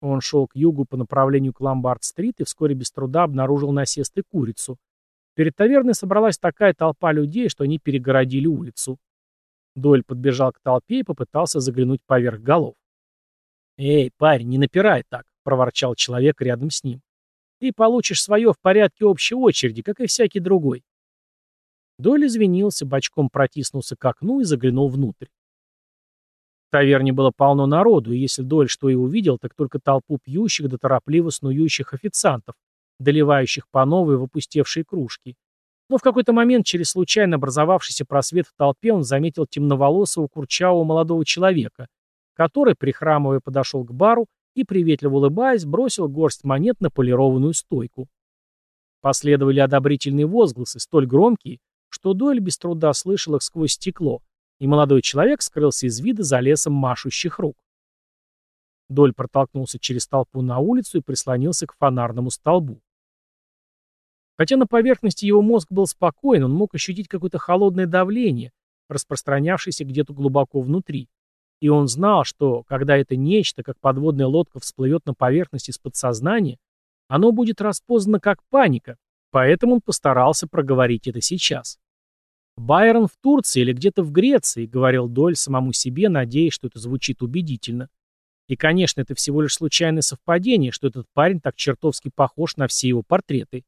Он шел к югу по направлению к Ломбард-стрит и вскоре без труда обнаружил насест и курицу, Перед таверной собралась такая толпа людей, что они перегородили улицу. Дойль подбежал к толпе и попытался заглянуть поверх голов. «Эй, парень, не напирай так», — проворчал человек рядом с ним. «Ты получишь свое в порядке общей очереди, как и всякий другой». Дойль извинился, бочком протиснулся к окну и заглянул внутрь. В таверне было полно народу, и если Доль что и увидел, так только толпу пьющих да торопливо снующих официантов, доливающих по новой в опустевшие кружки. Но в какой-то момент через случайно образовавшийся просвет в толпе он заметил темноволосого курчавого молодого человека, который, прихрамывая, подошел к бару и, приветливо улыбаясь, бросил горсть монет на полированную стойку. Последовали одобрительные возгласы, столь громкие, что Дойль без труда слышал их сквозь стекло, и молодой человек скрылся из вида за лесом машущих рук. Доль протолкнулся через толпу на улицу и прислонился к фонарному столбу. Хотя на поверхности его мозг был спокоен, он мог ощутить какое-то холодное давление, распространявшееся где-то глубоко внутри. И он знал, что, когда это нечто, как подводная лодка, всплывет на поверхность из подсознания, оно будет распознано как паника, поэтому он постарался проговорить это сейчас. «Байрон в Турции или где-то в Греции», — говорил Доль самому себе, надеясь, что это звучит убедительно. И, конечно, это всего лишь случайное совпадение, что этот парень так чертовски похож на все его портреты.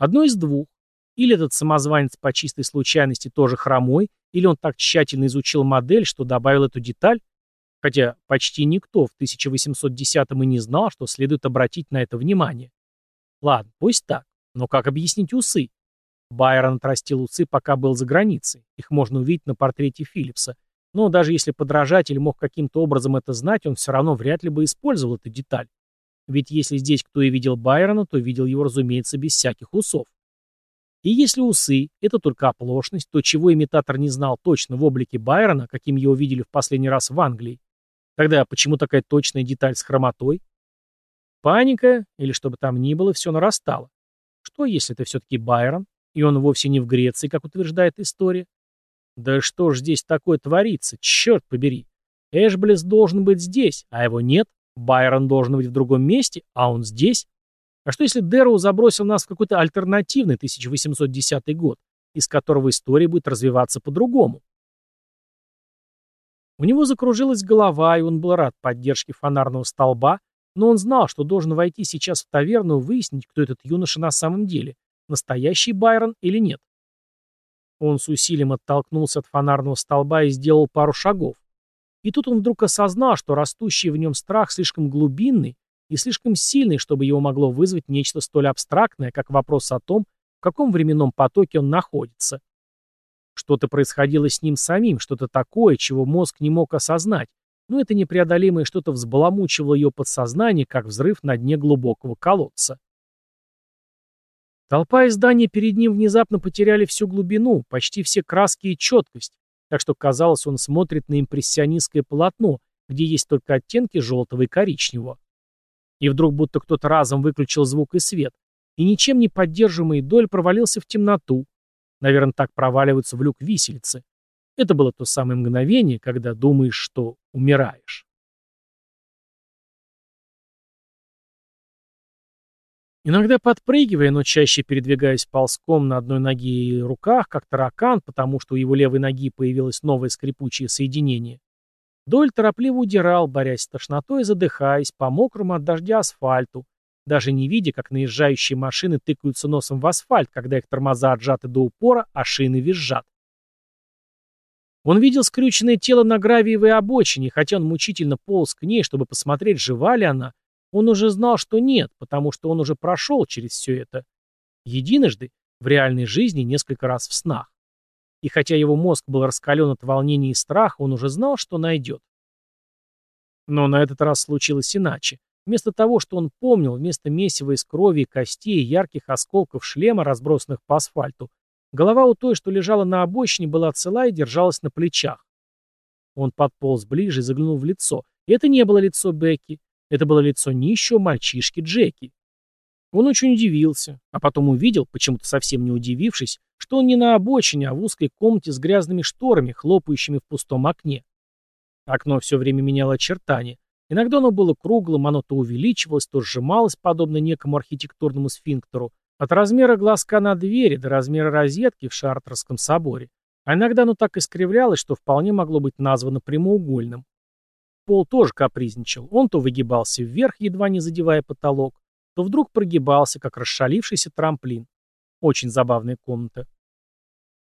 Одно из двух. Или этот самозванец по чистой случайности тоже хромой, или он так тщательно изучил модель, что добавил эту деталь, хотя почти никто в 1810-м и не знал, что следует обратить на это внимание. Ладно, пусть так, но как объяснить усы? Байрон отрастил усы, пока был за границей. Их можно увидеть на портрете Филлипса. Но даже если подражатель мог каким-то образом это знать, он все равно вряд ли бы использовал эту деталь. Ведь если здесь кто и видел Байрона, то видел его, разумеется, без всяких усов. И если усы — это только оплошность, то чего имитатор не знал точно в облике Байрона, каким его видели в последний раз в Англии? Тогда почему такая точная деталь с хромотой? Паника, или что бы там ни было, все нарастало. Что, если это все-таки Байрон, и он вовсе не в Греции, как утверждает история? Да что ж здесь такое творится, черт побери. Эшблес должен быть здесь, а его нет. Байрон должен быть в другом месте, а он здесь. А что если Дэроу забросил нас в какой-то альтернативный 1810 год, из которого история будет развиваться по-другому? У него закружилась голова, и он был рад поддержке фонарного столба, но он знал, что должен войти сейчас в таверну и выяснить, кто этот юноша на самом деле, настоящий Байрон или нет. Он с усилием оттолкнулся от фонарного столба и сделал пару шагов. И тут он вдруг осознал, что растущий в нем страх слишком глубинный и слишком сильный, чтобы его могло вызвать нечто столь абстрактное, как вопрос о том, в каком временном потоке он находится. Что-то происходило с ним самим, что-то такое, чего мозг не мог осознать, но это непреодолимое что-то взбаламучивало ее подсознание, как взрыв на дне глубокого колодца. Толпа и здания перед ним внезапно потеряли всю глубину, почти все краски и четкость, так что казалось, он смотрит на импрессионистское полотно, где есть только оттенки желтого и коричневого. И вдруг будто кто-то разом выключил звук и свет, и ничем не поддерживаемый доль провалился в темноту. Наверное, так проваливаются в люк виселицы. Это было то самое мгновение, когда думаешь, что умираешь. Иногда подпрыгивая, но чаще передвигаясь ползком на одной ноге и руках, как таракан, потому что у его левой ноги появилось новое скрипучее соединение, Доль торопливо удирал, борясь с тошнотой задыхаясь по мокрому от дождя асфальту, даже не видя, как наезжающие машины тыкаются носом в асфальт, когда их тормоза отжаты до упора, а шины визжат. Он видел скрюченное тело на гравиевой обочине, хотя он мучительно полз к ней, чтобы посмотреть, жива ли она, он уже знал, что нет, потому что он уже прошел через все это. Единожды, в реальной жизни, несколько раз в снах. И хотя его мозг был раскален от волнения и страха, он уже знал, что найдет. Но на этот раз случилось иначе. Вместо того, что он помнил, вместо месива из крови и костей ярких осколков шлема, разбросанных по асфальту, голова у той, что лежала на обочине, была цела и держалась на плечах. Он подполз ближе и заглянул в лицо. И это не было лицо Бекки. Это было лицо нищего мальчишки Джеки. Он очень удивился, а потом увидел, почему-то совсем не удивившись, что он не на обочине, а в узкой комнате с грязными шторами, хлопающими в пустом окне. Окно все время меняло очертания. Иногда оно было круглым, оно то увеличивалось, то сжималось, подобно некому архитектурному сфинктеру, От размера глазка на двери до размера розетки в Шартерском соборе. А иногда оно так искривлялось, что вполне могло быть названо прямоугольным. Пол тоже капризничал. Он то выгибался вверх, едва не задевая потолок, то вдруг прогибался, как расшалившийся трамплин. Очень забавная комната.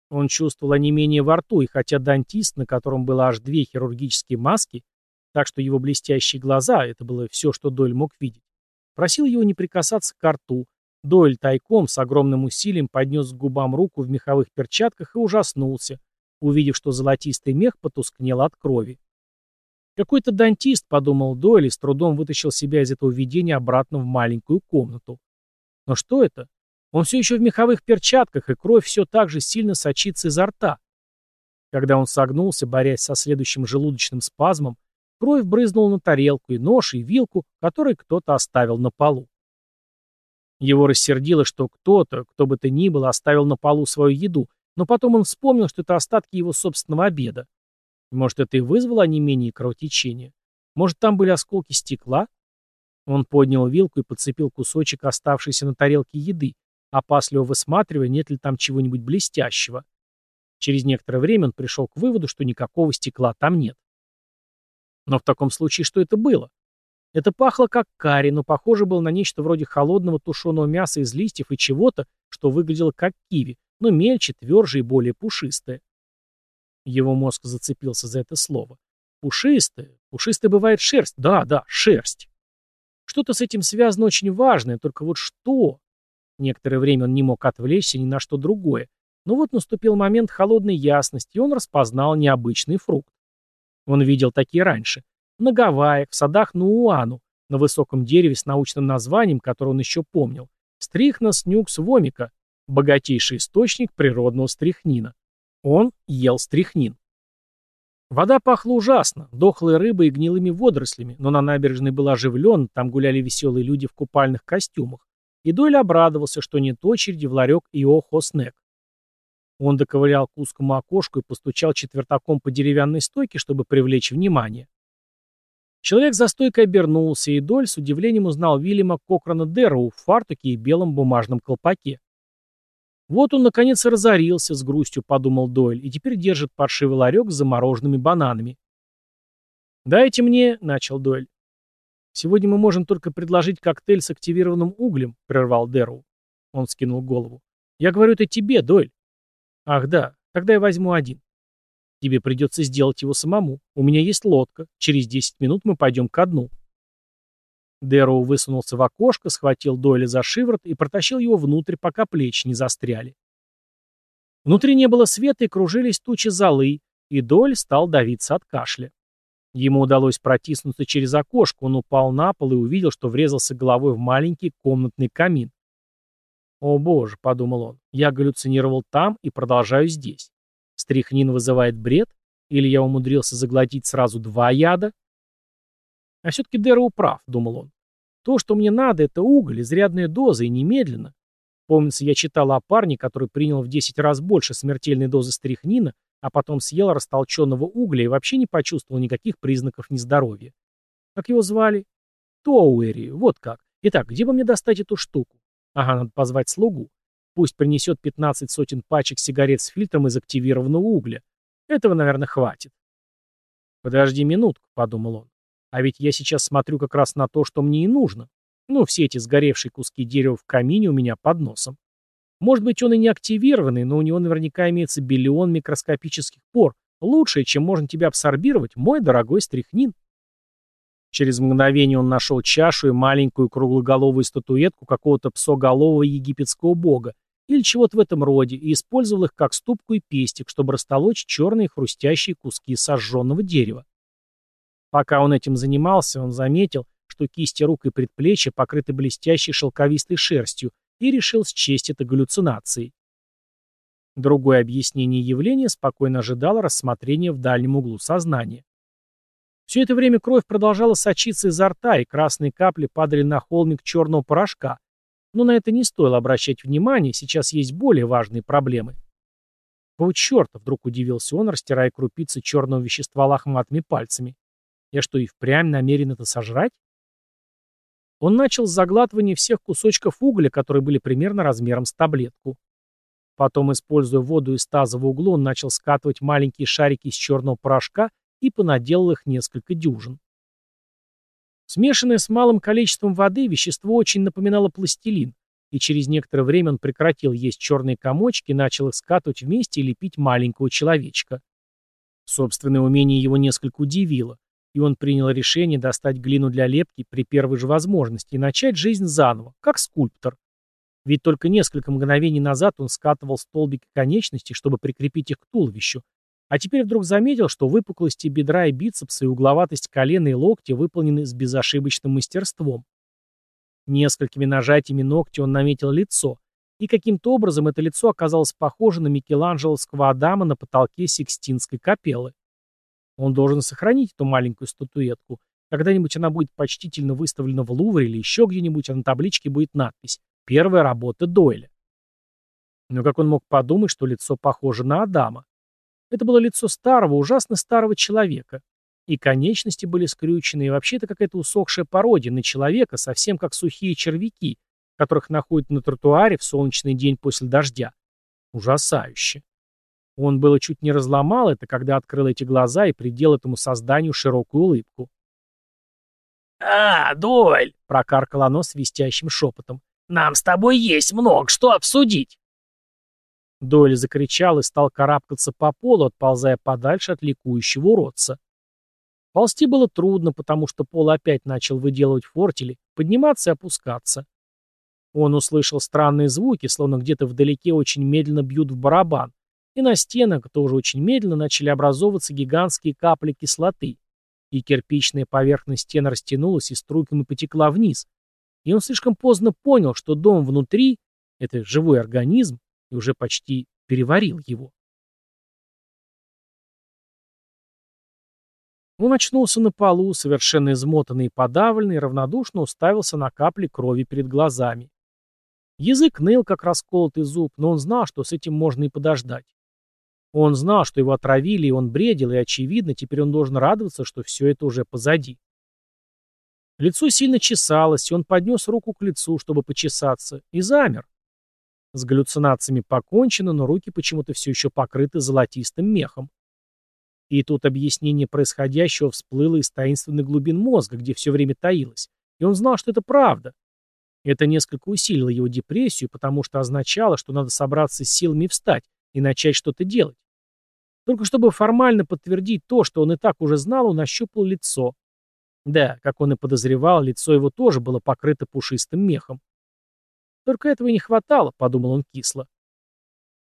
Он чувствовал онемение во рту, и хотя дантист, на котором было аж две хирургические маски, так что его блестящие глаза, это было все, что Дойль мог видеть, просил его не прикасаться к рту, Дойль тайком с огромным усилием поднес к губам руку в меховых перчатках и ужаснулся, увидев, что золотистый мех потускнел от крови. Какой-то дантист, подумал Дойль, и с трудом вытащил себя из этого видения обратно в маленькую комнату. Но что это? Он все еще в меховых перчатках, и кровь все так же сильно сочится изо рта. Когда он согнулся, борясь со следующим желудочным спазмом, кровь брызнула на тарелку и нож, и вилку, которые кто-то оставил на полу. Его рассердило, что кто-то, кто бы то ни было, оставил на полу свою еду, но потом он вспомнил, что это остатки его собственного обеда. Может, это и вызвало онемение и кровотечение? Может, там были осколки стекла? Он поднял вилку и подцепил кусочек оставшейся на тарелке еды, опасливо высматривая, нет ли там чего-нибудь блестящего. Через некоторое время он пришел к выводу, что никакого стекла там нет. Но в таком случае что это было? Это пахло как карри, но похоже было на нечто вроде холодного тушеного мяса из листьев и чего-то, что выглядело как киви, но мельче, тверже и более пушистое. Его мозг зацепился за это слово. Пушистое. Пушистое бывает шерсть. Да, да, шерсть. Что-то с этим связано очень важное, только вот что? Некоторое время он не мог отвлечься ни на что другое. Но вот наступил момент холодной ясности, и он распознал необычный фрукт. Он видел такие раньше на Гавайях, в садах Нууану, на высоком дереве с научным названием, которое он еще помнил, Стрихнос нюкс вомика, богатейший источник природного стрихнина. Он ел стрихнин. Вода пахла ужасно, дохлой рыбой и гнилыми водорослями, но на набережной было оживленно, там гуляли веселые люди в купальных костюмах. И Дойль обрадовался, что нет очереди в ларек Иохо Снег. Он доковылял к узкому окошку и постучал четвертаком по деревянной стойке, чтобы привлечь внимание. Человек за стойкой обернулся, и Доль с удивлением узнал Вильяма Кокрана Дэрроу в фартуке и белом бумажном колпаке. Вот он, наконец, разорился, с грустью подумал Дойль, и теперь держит паршивый ларек с замороженными бананами. «Дайте мне», — начал Дойль. «Сегодня мы можем только предложить коктейль с активированным углем», — прервал Дэрроу. Он скинул голову. «Я говорю это тебе, Дойль». «Ах да, тогда я возьму один». Тебе придется сделать его самому. У меня есть лодка. Через 10 минут мы пойдем ко дну. Дэроу высунулся в окошко, схватил Дойля за шиворот и протащил его внутрь, пока плечи не застряли. Внутри не было света и кружились тучи золы, и Дойль стал давиться от кашля. Ему удалось протиснуться через окошко, он упал на пол и увидел, что врезался головой в маленький комнатный камин. «О боже», — подумал он, — «я галлюцинировал там и продолжаю здесь. Стрихнин вызывает бред? Или я умудрился заглотить сразу два яда? А все-таки Дэроу прав, думал он. То, что мне надо, это уголь, изрядная доза и немедленно. Помнится, я читал о парне, который принял в 10 раз больше смертельной дозы стрихнина, а потом съел растолченного угля и вообще не почувствовал никаких признаков нездоровья. Как его звали? Тоуэри, вот как. Итак, где бы мне достать эту штуку? Ага, надо позвать слугу. Пусть принесет 15 сотен пачек сигарет с фильтром из активированного угля. Этого, наверное, хватит. «Подожди минутку», — подумал он. «А ведь я сейчас смотрю как раз на то, что мне и нужно. Ну, все эти сгоревшие куски дерева в камине у меня под носом. Может быть, он и не активированный, но у него наверняка имеется биллион микроскопических пор, лучшее, чем можно тебя абсорбировать, мой дорогой стрихнин». Через мгновение он нашел чашу и маленькую круглоголовую статуэтку какого-то псоголового египетского бога или чего-то в этом роде и использовал их как ступку и пестик, чтобы растолочь черные хрустящие куски сожженного дерева. Пока он этим занимался, он заметил, что кисти рук и предплечья покрыты блестящей шелковистой шерстью и решил счесть это галлюцинацией. Другое объяснение явления спокойно ожидало рассмотрения в дальнем углу сознания. Все это время кровь продолжала сочиться изо рта, и красные капли падали на холмик черного порошка. Но на это не стоило обращать внимание, сейчас есть более важные проблемы. «О, черта!» — вдруг удивился он, растирая крупицы черного вещества лохматыми пальцами. «Я что, и впрямь намерен это сожрать?» Он начал с заглатывания всех кусочков угля, которые были примерно размером с таблетку. Потом, используя воду из таза в углу, он начал скатывать маленькие шарики из черного порошка и понаделал их несколько дюжин. Смешанное с малым количеством воды, вещество очень напоминало пластилин, и через некоторое время он прекратил есть черные комочки и начал их скатывать вместе и лепить маленького человечка. Собственное умение его несколько удивило, и он принял решение достать глину для лепки при первой же возможности и начать жизнь заново, как скульптор. Ведь только несколько мгновений назад он скатывал столбики конечностей, чтобы прикрепить их к туловищу, а теперь вдруг заметил, что выпуклости бедра и бицепса и угловатость колена и локтя выполнены с безошибочным мастерством. Несколькими нажатиями ногти он наметил лицо, и каким-то образом это лицо оказалось похоже на Микеланджеловского Адама на потолке Сикстинской капеллы. Он должен сохранить эту маленькую статуэтку. Когда-нибудь она будет почтительно выставлена в Лувре или еще где-нибудь, а на табличке будет надпись «Первая работа Дойля». Но как он мог подумать, что лицо похоже на Адама? Это было лицо старого, ужасно старого человека. И конечности были скрючены, и вообще это какая-то усохшая пародия на человека, совсем как сухие червяки, которых находят на тротуаре в солнечный день после дождя. Ужасающе. Он было чуть не разломал это, когда открыл эти глаза и придел этому созданию широкую улыбку. «А, Доль!» — прокаркал оно свистящим шепотом. «Нам с тобой есть много что обсудить!» Дойль закричал и стал карабкаться по полу, отползая подальше от ликующего уродца. Ползти было трудно, потому что пол опять начал выделывать фортели, подниматься и опускаться. Он услышал странные звуки, словно где-то вдалеке очень медленно бьют в барабан, и на стенах тоже очень медленно начали образовываться гигантские капли кислоты, и кирпичная поверхность стен растянулась и струйками потекла вниз, и он слишком поздно понял, что дом внутри — это живой организм, и уже почти переварил его. Он очнулся на полу, совершенно измотанный и подавленный, равнодушно уставился на капли крови перед глазами. Язык ныл, как расколотый зуб, но он знал, что с этим можно и подождать. Он знал, что его отравили, и он бредил, и, очевидно, теперь он должен радоваться, что все это уже позади. Лицо сильно чесалось, и он поднес руку к лицу, чтобы почесаться, и замер. С галлюцинациями покончено, но руки почему-то все еще покрыты золотистым мехом. И тут объяснение происходящего всплыло из таинственных глубин мозга, где все время таилось, и он знал, что это правда. Это несколько усилило его депрессию, потому что означало, что надо собраться с силами встать, и начать что-то делать. Только чтобы формально подтвердить то, что он и так уже знал, он ощупал лицо. Да, как он и подозревал, лицо его тоже было покрыто пушистым мехом. Только этого и не хватало, подумал он кисло.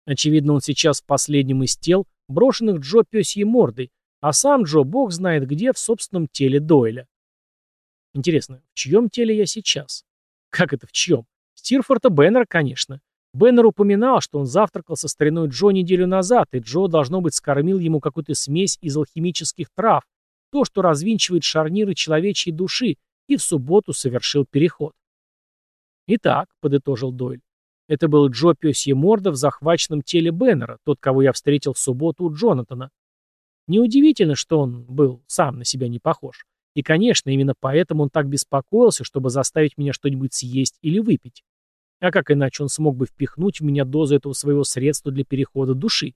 Очевидно, он сейчас в последнем из тел, брошенных Джо пёсьей мордой, а сам Джо бог знает где в собственном теле Дойля. Интересно, в чьем теле я сейчас? Как это в чьем? Стирфорта Беннера, конечно. Беннер упоминал, что он завтракал со стариной Джо неделю назад, и Джо, должно быть, скормил ему какую-то смесь из алхимических трав, то, что развинчивает шарниры человечьей души, и в субботу совершил переход. «Итак», — подытожил Дойль, — «это был Джо Пёсье Морда в захваченном теле Беннера, тот, кого я встретил в субботу у Джонатана. Неудивительно, что он был сам на себя не похож. И, конечно, именно поэтому он так беспокоился, чтобы заставить меня что-нибудь съесть или выпить. А как иначе он смог бы впихнуть в меня дозу этого своего средства для перехода души?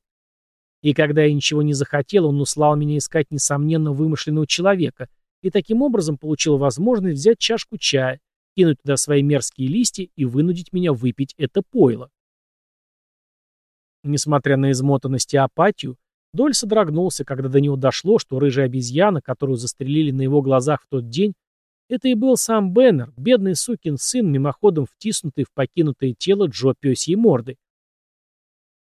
И когда я ничего не захотел, он услал меня искать несомненно вымышленного человека, и таким образом получил возможность взять чашку чая, кинуть туда свои мерзкие листья и вынудить меня выпить это пойло. Несмотря на измотанность и апатию, Доль содрогнулся, когда до него дошло, что рыжая обезьяна, которую застрелили на его глазах в тот день, это и был сам Беннер, бедный сукин сын, мимоходом втиснутый в покинутое тело Джо Пёсьей морды.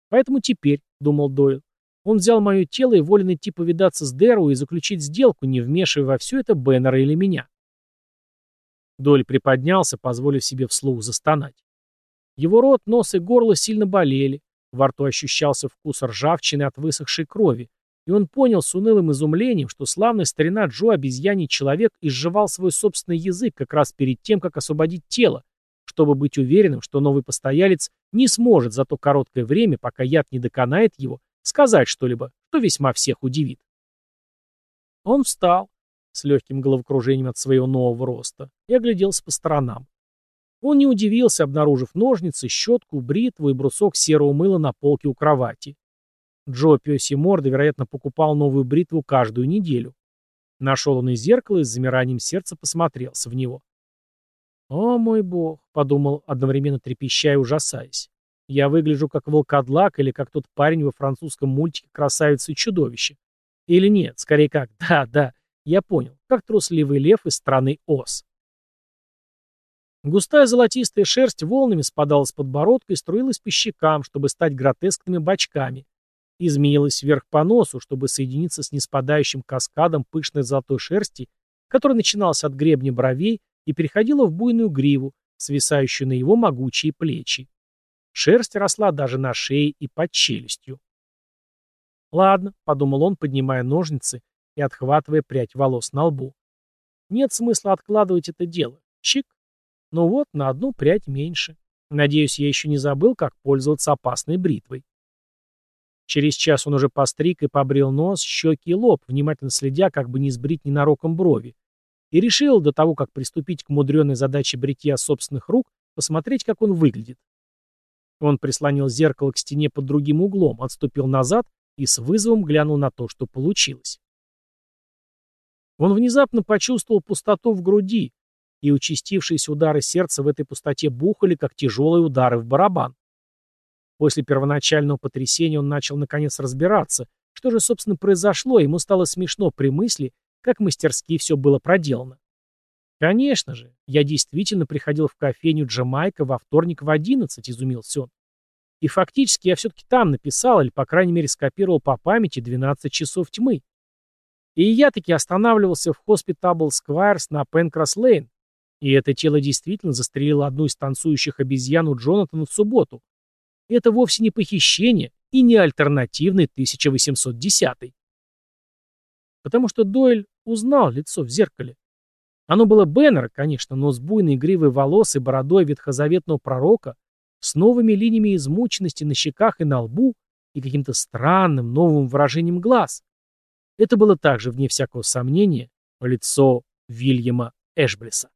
Поэтому теперь, — думал Дойл, — он взял мое тело и волен идти повидаться с Дэру и заключить сделку, не вмешивая во все это Беннера или меня. Доль приподнялся, позволив себе вслух застонать. Его рот, нос и горло сильно болели, во рту ощущался вкус ржавчины от высохшей крови, и он понял с унылым изумлением, что славный старина Джо, обезьяний человек, изживал свой собственный язык как раз перед тем, как освободить тело, чтобы быть уверенным, что новый постоялец не сможет за то короткое время, пока яд не доконает его, сказать что-либо, что весьма всех удивит. Он встал, с легким головокружением от своего нового роста, и огляделся по сторонам. Он не удивился, обнаружив ножницы, щетку, бритву и брусок серого мыла на полке у кровати. Джо Пёси Морда, вероятно, покупал новую бритву каждую неделю. Нашел он и зеркало и с замиранием сердца посмотрелся в него. «О, мой бог!» — подумал, одновременно трепеща и ужасаясь. «Я выгляжу как волкодлак или как тот парень во французском мультике «Красавица и чудовище». Или нет, скорее как «Да, да, я понял, как трусливый лев из страны Оз». Густая золотистая шерсть волнами спадала с подбородка и струилась по щекам, чтобы стать гротескными бочками. Изменилась вверх по носу, чтобы соединиться с неспадающим каскадом пышной золотой шерсти, который начинался от гребня бровей и переходила в буйную гриву, свисающую на его могучие плечи. Шерсть росла даже на шее и под челюстью. «Ладно», — подумал он, поднимая ножницы и отхватывая прядь волос на лбу. «Нет смысла откладывать это дело. Чик, ну вот, на одну прядь меньше. Надеюсь, я еще не забыл, как пользоваться опасной бритвой. Через час он уже постриг и побрил нос, щеки и лоб, внимательно следя, как бы не сбрить ненароком брови. И решил, до того, как приступить к мудреной задаче бритья собственных рук, посмотреть, как он выглядит. Он прислонил зеркало к стене под другим углом, отступил назад и с вызовом глянул на то, что получилось. Он внезапно почувствовал пустоту в груди, и участившиеся удары сердца в этой пустоте бухали, как тяжелые удары в барабан. После первоначального потрясения он начал наконец разбираться, что же, собственно, произошло, ему стало смешно при мысли, как мастерски все было проделано. Конечно же, я действительно приходил в кофейню Джамайка во вторник в 11, изумился он. И фактически я все-таки там написал, или, по крайней мере, скопировал по памяти 12 часов тьмы. И я таки останавливался в Hospitable Squares на Пенкрас-Лейн, и это тело действительно застрелило одну из танцующих обезьян у Джонатана в субботу. Это вовсе не похищение и не альтернативный 1810 Потому что Дойль узнал лицо в зеркале. Оно было Беннера, конечно, но с буйной гривой волос и бородой ветхозаветного пророка, с новыми линиями измученности на щеках и на лбу и каким-то странным новым выражением глаз. Это было также, вне всякого сомнения, лицо Вильяма Эшблеса.